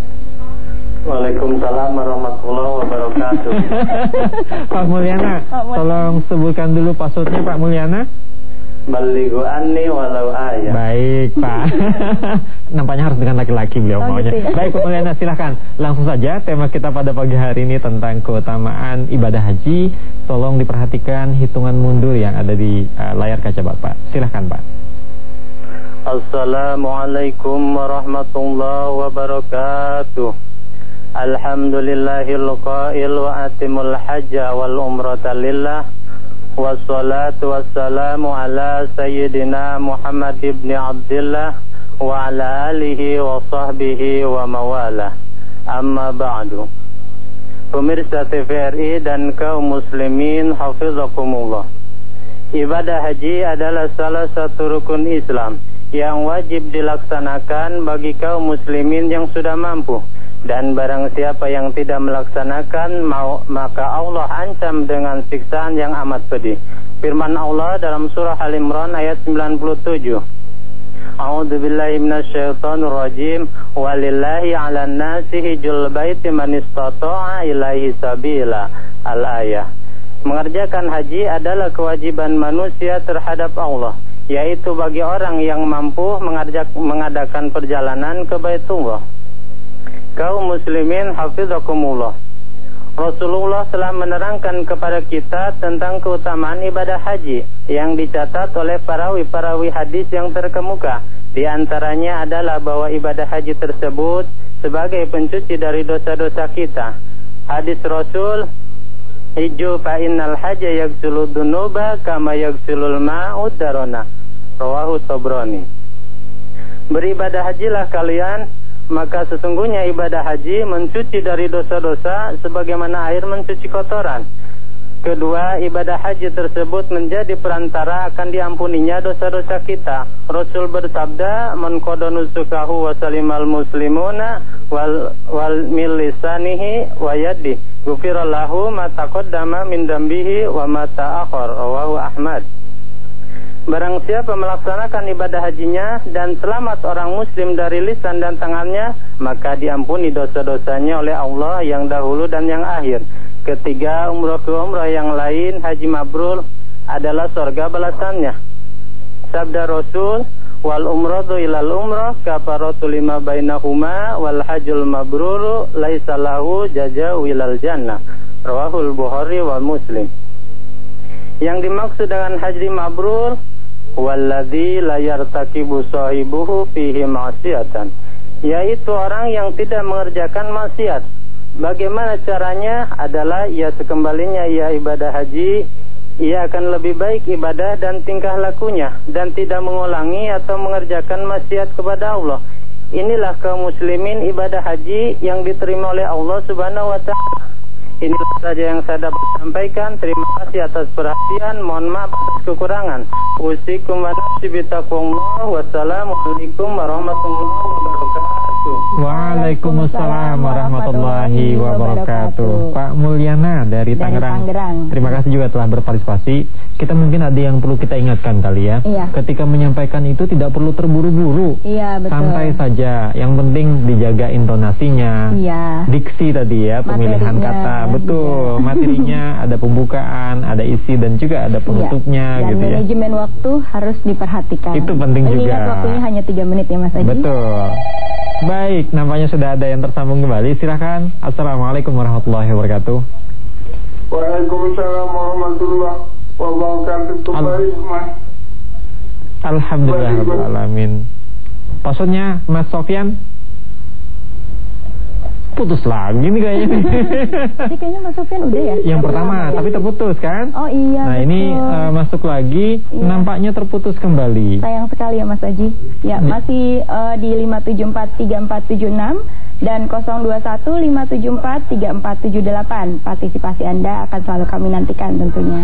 Waalaikumsalam warahmatullahi wabarakatuh. [LAUGHS] Pak Mulyana, Pak Mulyana. tolong sebutkan dulu passwordnya Pak Mulyana. Balihu ani walau ayah. Baik, Pak. [LAUGHS] Nampaknya harus dengan laki-laki beliau Oh, maunya. gitu ya. Baik, Pak Mulyana silahkan. Langsung saja tema kita pada pagi hari ini tentang keutamaan ibadah haji. Tolong diperhatikan hitungan mundur yang ada di uh, layar kaca Bapak. Silahkan, Pak. Assalamualaikum warahmatullahi wabarakatuh. Alhamdulillahil qail wa atimul hajja wal umrata lillah. Wassalatu wassalamu ala sayyidina Muhammad ibn Abdullah wa ala alihi wa sahbihi wa mawalah. Amma ba'du. Pemirsa TVRI dan kaum muslimin hafizakumullah. Ibadah haji adalah salah satu rukun Islam yang wajib dilaksanakan bagi kaum muslimin yang sudah mampu dan barang siapa yang tidak melaksanakan maka Allah ancam dengan siksaan yang amat pedih. Firman Allah dalam surah Al Imran ayat 97. A'udzu billahi minasyaitonir rajim. Walillahi 'alan nasi hijjul baiti man istata'a ilaihi sabila. Al-ayah. Mengerjakan haji adalah kewajiban manusia terhadap Allah, yaitu bagi orang yang mampu mengadakan perjalanan ke Baitullah. Kaum muslimin hafizakumullah. Rasulullah telah menerangkan kepada kita tentang keutamaan ibadah haji yang dicatat oleh parawi-parawi hadis yang terkemuka. Di antaranya adalah bahwa ibadah haji tersebut sebagai pencuci dari dosa-dosa kita. Hadis Rasul Iju fa innal hajja yagsulu dunuba kama yagsulul ma'ud darona. Rawahu Tabrani. Beribadah hajilah kalian maka sesungguhnya ibadah haji mencuci dari dosa-dosa sebagaimana air mencuci kotoran. Kedua, ibadah haji tersebut menjadi perantara akan diampuninya dosa-dosa kita. Rasul bersabda, "Man qada nusukahu wa salimal muslimuna wal wal milisanihi wa yadi, ghufira lahu ma taqaddama min dambihi wa ma ta'akhkhar." Rawahu Ahmad. Barang siapa melaksanakan ibadah hajinya dan selamat orang muslim dari lisan dan tangannya, maka diampuni dosa-dosanya oleh Allah yang dahulu dan yang akhir. Ketiga, umrah ke umrah yang lain, haji mabrur adalah surga balasannya. Sabda Rasul, wal umratu ilal umrah kafaratu lima bainahuma wal hajul mabruru laisa lahu jazau ilal jannah. Rawahul Bukhari wal Muslim. Yang dimaksud dengan haji mabrur walladzi la yartakibu sahibuhu fihi ma'siyatan yaitu orang yang tidak mengerjakan maksiat. Bagaimana caranya? Adalah ia sekembalinya ia ibadah haji, ia akan lebih baik ibadah dan tingkah lakunya dan tidak mengulangi atau mengerjakan maksiat kepada Allah. Inilah kaum muslimin ibadah haji yang diterima oleh Allah Subhanahu wa taala. Inilah saja yang saya dapat sampaikan. Terima kasih atas perhatian. Mohon maaf atas kekurangan. Usikum wa nafsi bitaqwallah. Wassalamualaikum warahmatullahi wabarakatuh. Waalaikumsalam warahmatullahi wabarakatuh. Pak Mulyana dari Dari Tangerang. Tangerang. Terima kasih juga telah berpartisipasi. Kita mungkin ada yang perlu kita ingatkan kali ya. Iya. Ketika menyampaikan itu tidak perlu terburu-buru. Iya, betul. Santai saja. Yang penting dijaga intonasinya. Iya. Diksi tadi ya, pemilihan Materinya, kata. Betul. iya. Materinya [LAUGHS] ada pembukaan, ada isi dan juga ada penutupnya Iya. Dan gitu ya. manajemen waktu harus diperhatikan. Itu penting Mengingat juga. waktunya hanya 3 menit ya Mas Aji. Betul. Baik, nampaknya sudah ada yang tersambung kembali. Silahkan. Assalamualaikum warahmatullahi wabarakatuh. Waalaikumsalam warahmatullahi wabarakatuh. Kembali, Mas. Alhamdulillah alamin. Passwordnya Mas Sofyan putus lagi nih kayaknya. [LAUGHS] Jadi kayaknya Mas Sofyan udah ya? yang pertama, tapi terputus kan? Oh iya. Nah ini betul. eh, masuk lagi, Iya. nampaknya terputus kembali. Sayang sekali ya Mas Aji. Ya, Di- masih eh, di 5743476 dan 0215743478. Partisipasi Anda akan selalu kami nantikan tentunya.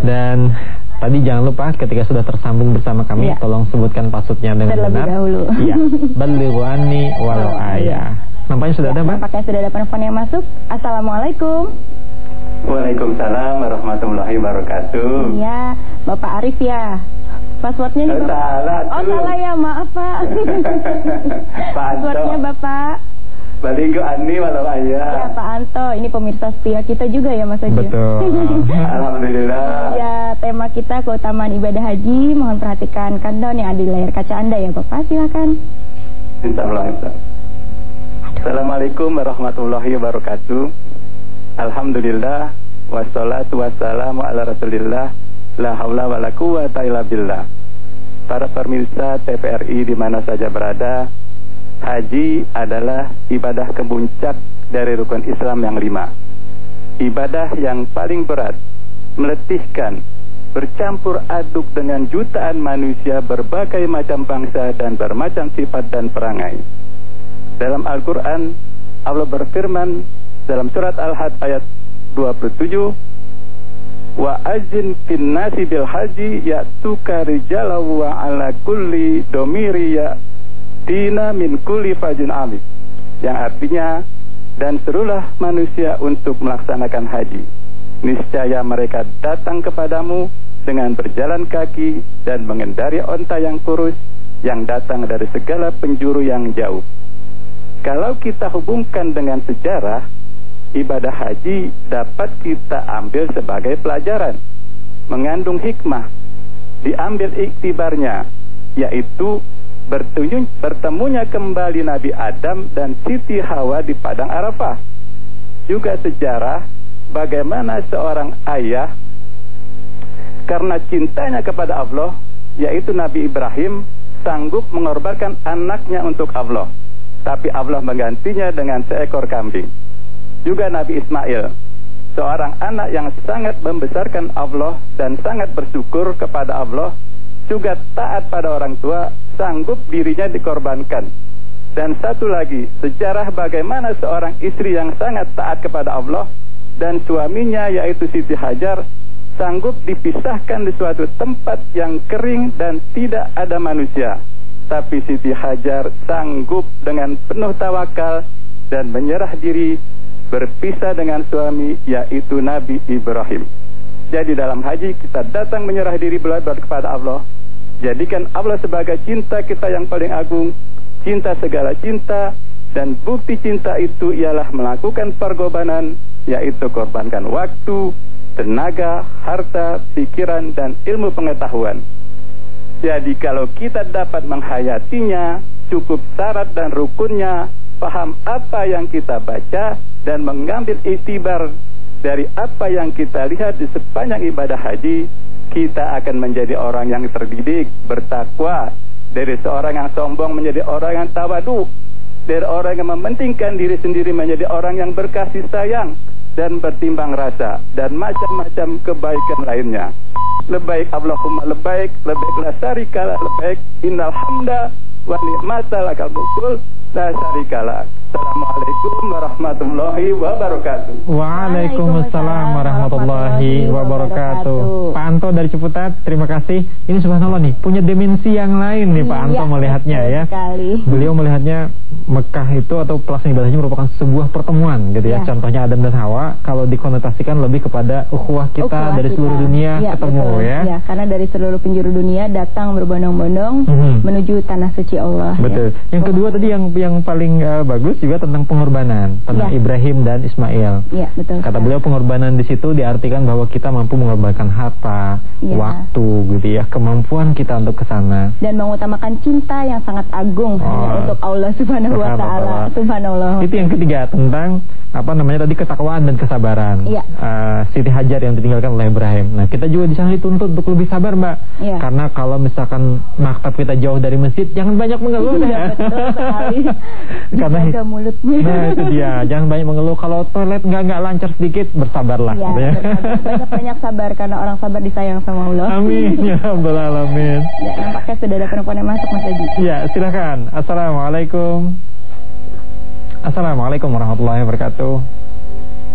Dan tadi jangan lupa ketika sudah tersambung bersama kami, Iya. tolong sebutkan passwordnya dengan Terlebih benar. dahulu. Iya. [LAUGHS] Balighu anni walau ayah. Nampaknya sudah ada, Mbak? Apakah sudah ada penelpon yang masuk? Assalamualaikum. Waalaikumsalam warahmatullahi wabarakatuh. Iya, Bapak Arif ya. Passwordnya nih Oh, Bapak. salah Oh salah ya, maaf Pak. [LAUGHS] Pak Anto. Passwordnya Bapak. Minggu Ani malam ayah. Ya Pak Anto, ini pemirsa setia kita juga ya Mas Haji. Betul. [LAUGHS] Alhamdulillah. Ya, tema kita keutamaan ibadah haji. Mohon perhatikan countdown yang ada di layar kaca Anda ya Bapak. Silakan. Insyaallah. Assalamualaikum warahmatullahi wabarakatuh. Alhamdulillah wassalatu wassalamu ala Rasulillah la haula wala quwata illa billah. Para pemirsa TVRI di mana saja berada, haji adalah ibadah kemuncak dari rukun Islam yang lima. Ibadah yang paling berat, meletihkan, bercampur aduk dengan jutaan manusia berbagai macam bangsa dan bermacam sifat dan perangai. Dalam Al-Quran, Allah berfirman dalam surat Al-Had ayat 27, wa azin fin nasi bil haji ya'tuka rijala wa ala kulli domiri ya tina min kulli fajin alim. Yang artinya dan serulah manusia untuk melaksanakan haji. Niscaya mereka datang kepadamu dengan berjalan kaki dan mengendari onta yang kurus yang datang dari segala penjuru yang jauh kalau kita hubungkan dengan sejarah ibadah haji dapat kita ambil sebagai pelajaran mengandung hikmah diambil iktibarnya yaitu bertemunya kembali Nabi Adam dan Siti Hawa di padang Arafah. Juga sejarah bagaimana seorang ayah karena cintanya kepada Allah yaitu Nabi Ibrahim sanggup mengorbankan anaknya untuk Allah tapi Allah menggantinya dengan seekor kambing juga Nabi Ismail, seorang anak yang sangat membesarkan Allah dan sangat bersyukur kepada Allah, juga taat pada orang tua, sanggup dirinya dikorbankan. Dan satu lagi, sejarah bagaimana seorang istri yang sangat taat kepada Allah dan suaminya yaitu Siti Hajar sanggup dipisahkan di suatu tempat yang kering dan tidak ada manusia. Tapi Siti Hajar sanggup dengan penuh tawakal dan menyerah diri berpisah dengan suami yaitu Nabi Ibrahim. Jadi dalam haji kita datang menyerah diri belajar kepada Allah. Jadikan Allah sebagai cinta kita yang paling agung, cinta segala cinta dan bukti cinta itu ialah melakukan pergobanan yaitu korbankan waktu, tenaga, harta, pikiran dan ilmu pengetahuan. Jadi kalau kita dapat menghayatinya, cukup syarat dan rukunnya, paham apa yang kita baca dan mengambil itibar dari apa yang kita lihat di sepanjang ibadah haji, kita akan menjadi orang yang terdidik, bertakwa, dari seorang yang sombong menjadi orang yang tawadu, dari orang yang mementingkan diri sendiri menjadi orang yang berkasih sayang dan bertimbang rasa dan macam-macam kebaikan lainnya. Lebaik Allahumma lebaik, lebaik la syarika lebaik, innal hamda wa ni'mata lakal mulkul la syarikalah. Assalamualaikum warahmatullahi wabarakatuh. Waalaikumsalam warahmatullahi wabarakatuh. Pak Anto dari Ciputat, terima kasih. Ini subhanallah nih, punya dimensi yang lain nih Pak Anto Iya, melihatnya ya. sekali. Beliau melihatnya Mekah itu atau pelaksanaan ibadahnya merupakan sebuah pertemuan gitu ya. Iya. Contohnya Adam dan Hawa kalau dikonotasikan lebih kepada ukhuwah kita Ukhuwah dari kita. seluruh dunia Ya, ketemu betul. ya. Ya, karena dari seluruh penjuru dunia datang berbondong-bondong Mhm. menuju tanah suci Allah. Betul. Ya. Yang kedua tadi yang yang paling eh, bagus juga tentang pengorbanan, tentang Iya. Ibrahim dan Ismail. Ya, betul. Kata beliau pengorbanan di situ diartikan bahwa kita mampu mengorbankan harta, Iya. waktu gitu ya, kemampuan kita untuk ke sana. dan mengutamakan cinta yang sangat agung Oh. untuk Allah Subhanahu wa taala. Subhanallah. Itu yang ketiga tentang apa namanya tadi ketakwaan dan kesabaran. Iya. Eh, Siti Hajar yang ditinggalkan oleh Ibrahim. Nah, kita juga di sana dituntut untuk lebih sabar, Mbak. Iya. Karena kalau misalkan maktab kita jauh dari masjid, jangan banyak mengeluh Iya, ya. betul sekali. [LAUGHS] Karena mulutnya. Nah, itu [LAUGHS] dia. Jangan banyak mengeluh kalau toilet nggak nggak lancar sedikit, bersabarlah. Ya, banyak-banyak sabar karena orang sabar disayang sama Allah. Amin ya rabbal alamin. [LAUGHS] Ya, nampaknya sudah ada perempuan yang masuk Mas Haji. Ya, silakan. Assalamualaikum. Assalamualaikum warahmatullahi wabarakatuh.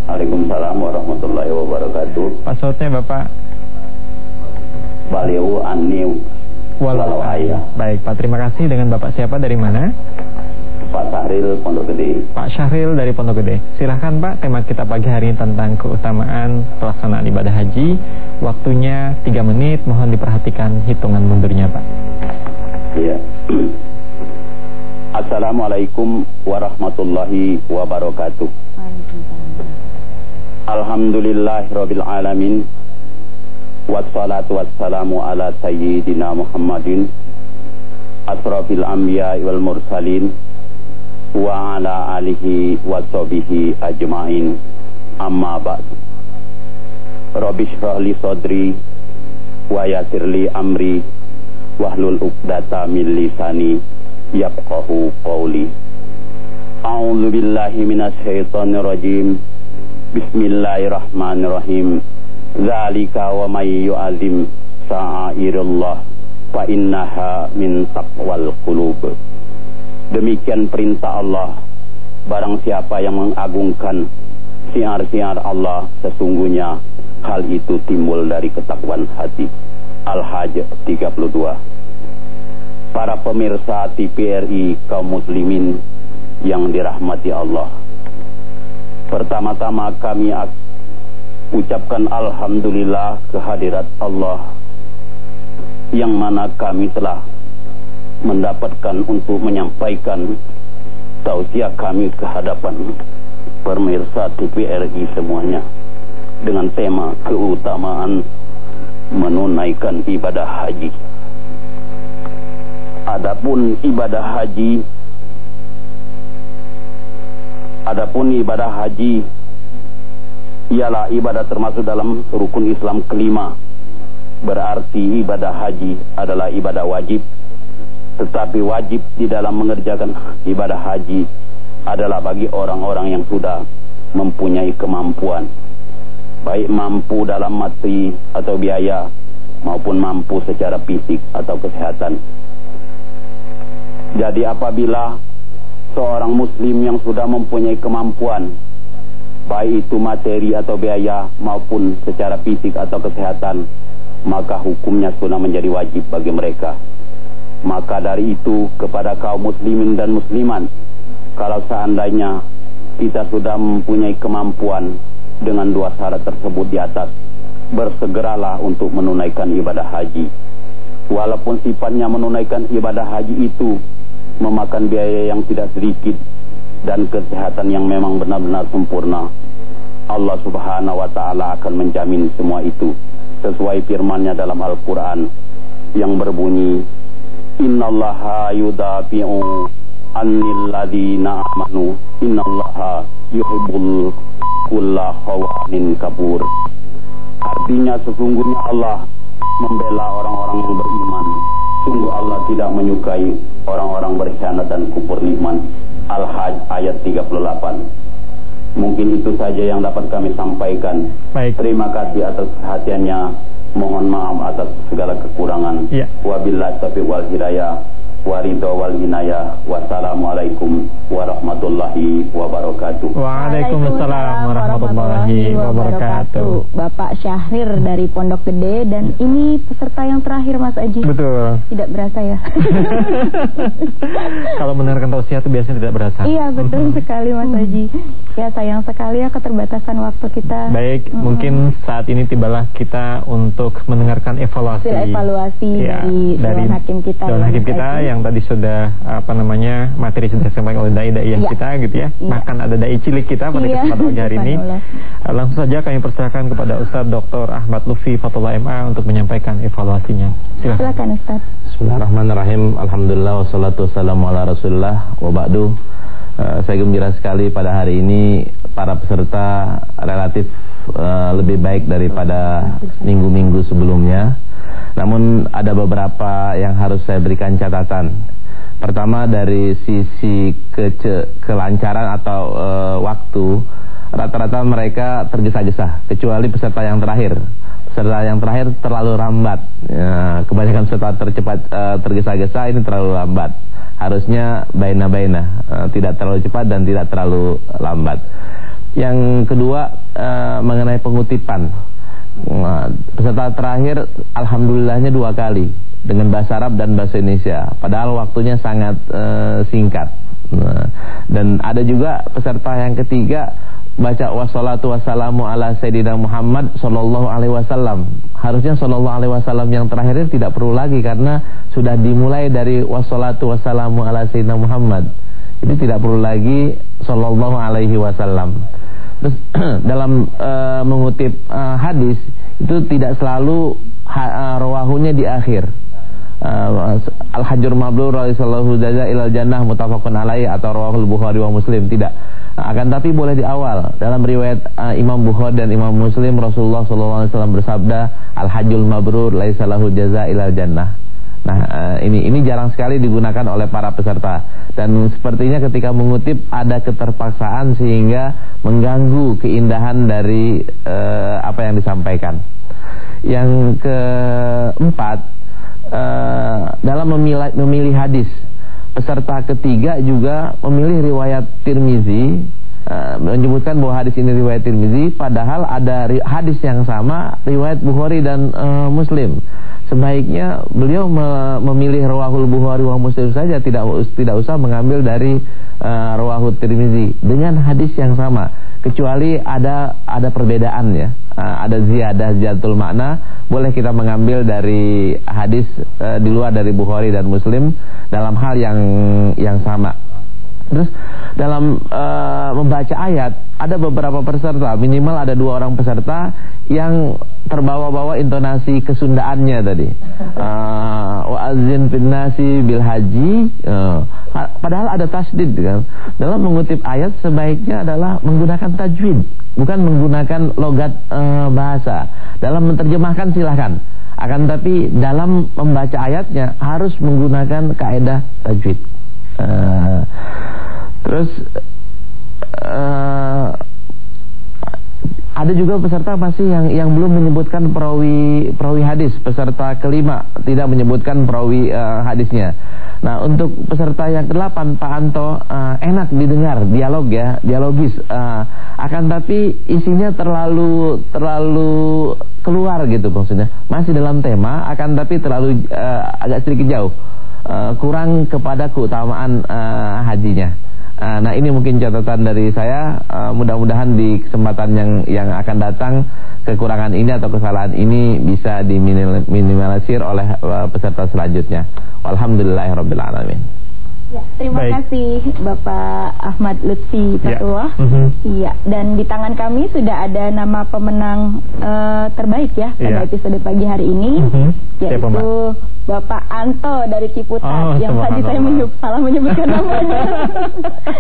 Waalaikumsalam warahmatullahi wabarakatuh. Passwordnya Bapak Baliau Aniu Walau ayah. Baik, Pak. Terima kasih dengan Bapak siapa dari mana? Pak Sahril Pondok Gede. Pak Syahril dari Pondok Gede. Silahkan Pak, tema kita pagi hari ini tentang keutamaan pelaksanaan ibadah haji. Waktunya 3 menit, mohon diperhatikan hitungan mundurnya Pak. Iya. [CLEARS THROAT] Assalamualaikum warahmatullahi wabarakatuh. Alhamdulillahirabbil alamin. Wassalatu wassalamu ala sayyidina Muhammadin asrafil anbiya wal mursalin wa ala alihi wa sahbihi ajmain. Amma ba'du. Rabbi shrah li sadri wa yassir li amri wahlul 'uqdata min lisani yafqahu qawli. A'udzu billahi minasy syaithanir rajim. Bismillahirrahmanirrahim. Zalika wa may yu'azzim sa'airallah fa innaha min taqwal qulub. Demikian perintah Allah. Barang siapa yang mengagungkan siar-siar Allah sesungguhnya hal itu timbul dari ketakwaan hati. Al-Hajj 32. Para pemirsa TPRI kaum muslimin yang dirahmati Allah. Pertama-tama kami ucapkan Alhamdulillah kehadirat Allah yang mana kami telah mendapatkan untuk menyampaikan tausiah kami ke hadapan pemirsa TPRI semuanya dengan tema keutamaan menunaikan ibadah haji. Adapun ibadah haji Adapun ibadah haji ialah ibadah termasuk dalam rukun Islam kelima. Berarti ibadah haji adalah ibadah wajib. Tetapi wajib di dalam mengerjakan ibadah haji adalah bagi orang-orang yang sudah mempunyai kemampuan. Baik mampu dalam mati atau biaya maupun mampu secara fisik atau kesehatan. Jadi apabila seorang muslim yang sudah mempunyai kemampuan baik itu materi atau biaya maupun secara fisik atau kesehatan maka hukumnya sudah menjadi wajib bagi mereka maka dari itu kepada kaum muslimin dan musliman kalau seandainya kita sudah mempunyai kemampuan dengan dua syarat tersebut di atas bersegeralah untuk menunaikan ibadah haji walaupun sifatnya menunaikan ibadah haji itu memakan biaya yang tidak sedikit dan kesehatan yang memang benar-benar sempurna. Allah Subhanahu wa taala akan menjamin semua itu sesuai firman-Nya dalam Al-Qur'an yang berbunyi Innallaha yudafi'u annil ladina amanu innallaha yuhibbul kulla khawanin kabur. Artinya sesungguhnya Allah membela orang-orang yang beriman Sungguh Allah tidak menyukai orang-orang berkhianat dan kufur nikmat. Al-Hajj ayat 38. Mungkin itu saja yang dapat kami sampaikan. Baik. Terima kasih atas perhatiannya. Mohon maaf atas segala kekurangan. Ya. Wabillahi taufiq wal hidayah waridho wal inayah. Wassalamualaikum warahmatullahi wabarakatuh. Waalaikumsalam warahmatullahi wabarakatuh. Bapak Syahrir dari Pondok Gede dan ini peserta yang terakhir Mas Aji. Betul. Tidak berasa ya. [LAUGHS] Kalau mendengarkan tausiah itu biasanya tidak berasa. Iya, betul [LAUGHS] sekali Mas Aji. Ya sayang sekali ya keterbatasan waktu kita. Baik, hmm. mungkin saat ini tibalah kita untuk mendengarkan evaluasi. Hasil evaluasi ya, dari, dari Hakim kita. Dewan Hakim kita yang tadi sudah apa namanya materi sudah disampaikan oleh dai dai yang ya. kita gitu ya. ya. Bahkan ada dai cilik kita pada ya. kesempatan pagi hari ini. Langsung saja kami persilakan kepada Ustaz Dr. Ahmad Lufi Fatullah MA untuk menyampaikan evaluasinya. Silakan, Silakan Ustaz. Bismillahirrahmanirrahim. Alhamdulillah wassalatu wassalamu ala Rasulillah wa ba'du. Uh, saya gembira sekali pada hari ini para peserta relatif uh, lebih baik daripada minggu-minggu sebelumnya. Namun ada beberapa yang harus saya berikan catatan. Pertama dari sisi kece kelancaran atau e, waktu, rata-rata mereka tergesa-gesa, kecuali peserta yang terakhir. Peserta yang terakhir terlalu lambat. Ya, kebanyakan peserta tercepat e, tergesa-gesa ini terlalu lambat. Harusnya baina-baina, e, tidak terlalu cepat dan tidak terlalu lambat. Yang kedua e, mengenai pengutipan Nah, peserta terakhir alhamdulillahnya dua kali dengan bahasa Arab dan bahasa Indonesia. Padahal waktunya sangat uh, singkat. Nah, dan ada juga peserta yang ketiga baca wassalatu wassalamu ala sayyidina Muhammad sallallahu alaihi wasallam. Harusnya sallallahu alaihi wasallam yang terakhir tidak perlu lagi karena sudah dimulai dari wassalatu wassalamu ala sayyidina Muhammad. Ini tidak perlu lagi sallallahu alaihi wasallam. Terus [CLEARS THROAT] dalam uh, mengutip uh, hadis itu tidak selalu ha, uh, rawahunya di akhir. Uh, Al-Hajjur Mabrur sallallahu jaza ilal jannah mutafaqun alaihi atau rawahul Bukhari wa Muslim tidak akan tapi boleh di awal. Dalam riwayat uh, Imam Bukhari dan Imam Muslim Rasulullah SAW bersabda al hajjul mabrur laisa lahu ilal jannah nah uh, ini ini jarang sekali digunakan oleh para peserta. Dan sepertinya ketika mengutip ada keterpaksaan sehingga mengganggu keindahan dari uh, apa yang disampaikan. Yang keempat uh, dalam memilih, memilih hadis peserta ketiga juga memilih riwayat Tirmizi uh, menyebutkan bahwa hadis ini riwayat Tirmizi padahal ada hadis yang sama riwayat Bukhari dan uh, Muslim. Sebaiknya beliau me memilih rawahul Bukhari wa Muslim saja tidak tidak usah mengambil dari uh, rawahul Tirmizi. Dengan hadis yang sama kecuali ada ada perbedaan ya uh, ada ziyadah ziyatul makna boleh kita mengambil dari hadis uh, di luar dari Bukhari dan Muslim dalam hal yang yang sama. Terus dalam uh, membaca ayat ada beberapa peserta, minimal ada dua orang peserta yang terbawa-bawa intonasi kesundaannya tadi. Uh, wa azin nasi bil haji. Uh, padahal ada tasdid kan. Dalam mengutip ayat sebaiknya adalah menggunakan tajwid, bukan menggunakan logat uh, bahasa. Dalam menerjemahkan silahkan. Akan tapi dalam membaca ayatnya harus menggunakan kaidah tajwid. Uh, terus uh, ada juga peserta masih yang yang belum menyebutkan perawi perawi hadis. Peserta kelima tidak menyebutkan perawi uh, hadisnya. Nah, untuk peserta yang kedelapan Pak Anto uh, enak didengar dialog ya, dialogis. Uh, akan tapi isinya terlalu terlalu keluar gitu maksudnya. Masih dalam tema akan tapi terlalu uh, agak sedikit jauh. Uh, kurang kepada keutamaan uh, hajinya. Uh, nah ini mungkin catatan dari saya. Uh, Mudah-mudahan di kesempatan yang yang akan datang kekurangan ini atau kesalahan ini bisa diminimalisir oleh uh, peserta selanjutnya. Alhamdulillahirobbilalamin. Ya, terima Baik. kasih Bapak Ahmad Lutfi Fatullah. Ya. Mm -hmm. Iya, dan di tangan kami sudah ada nama pemenang uh, terbaik ya pada ya. episode pagi hari ini, mm -hmm. yaitu Bapak Anto dari Ciputat oh, yang tadi saya menyebut, salah menyebutkan [LAUGHS] namanya.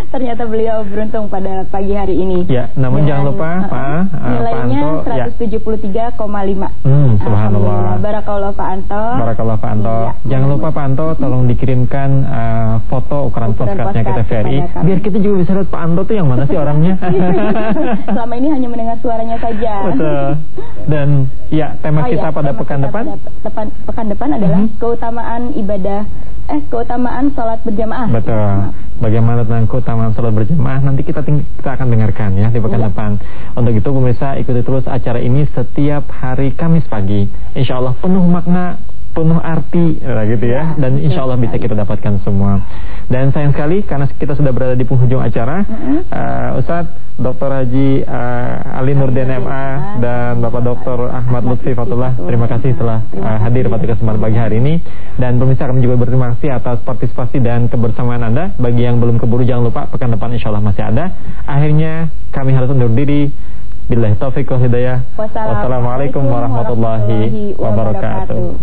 Ternyata beliau beruntung pada pagi hari ini. Ya, namun jangan lupa uh, Pak nilainya Pak Anto 173,5. Ya. Hmm, subhanallah. Barakallah Pak Anto. Barakallah Pak Anto. Ya. Jangan lupa Pak Anto tolong dikirimkan uh, foto ukuran, ukuran postcardnya ke TVRI biar kita juga bisa lihat Pak Anto tuh yang mana sih orangnya. [LAUGHS] Selama ini hanya mendengar suaranya saja. Betul. Dan ya tema oh, kita ya, pada tema pekan kita depan pada pekan depan adalah mm -hmm keutamaan ibadah eh keutamaan sholat berjamaah. Betul. Bagaimana tentang keutamaan sholat berjamaah nanti kita kita akan dengarkan ya di pekan ya. depan. Untuk itu pemirsa ikuti terus acara ini setiap hari Kamis pagi. Insya Allah penuh makna penuh arti. Nah, gitu ya. Dan insya Allah bisa kita dapatkan semua. Dan sayang sekali karena kita sudah berada di penghujung acara uh, Ustadz Dr. Haji uh, Ali Nurdin MA dan Bapak Dr. Ahmad Lutfi Fatullah terima kasih telah uh, hadir pada kesempatan pagi hari ini. Dan pemirsa kami juga berterima kasih atas partisipasi dan kebersamaan Anda. Bagi yang belum keburu jangan lupa pekan depan insya Allah masih ada. Akhirnya kami harus undur diri Billahi taufiq wa hidayah. Wassalamualaikum warahmatullahi wabarakatuh.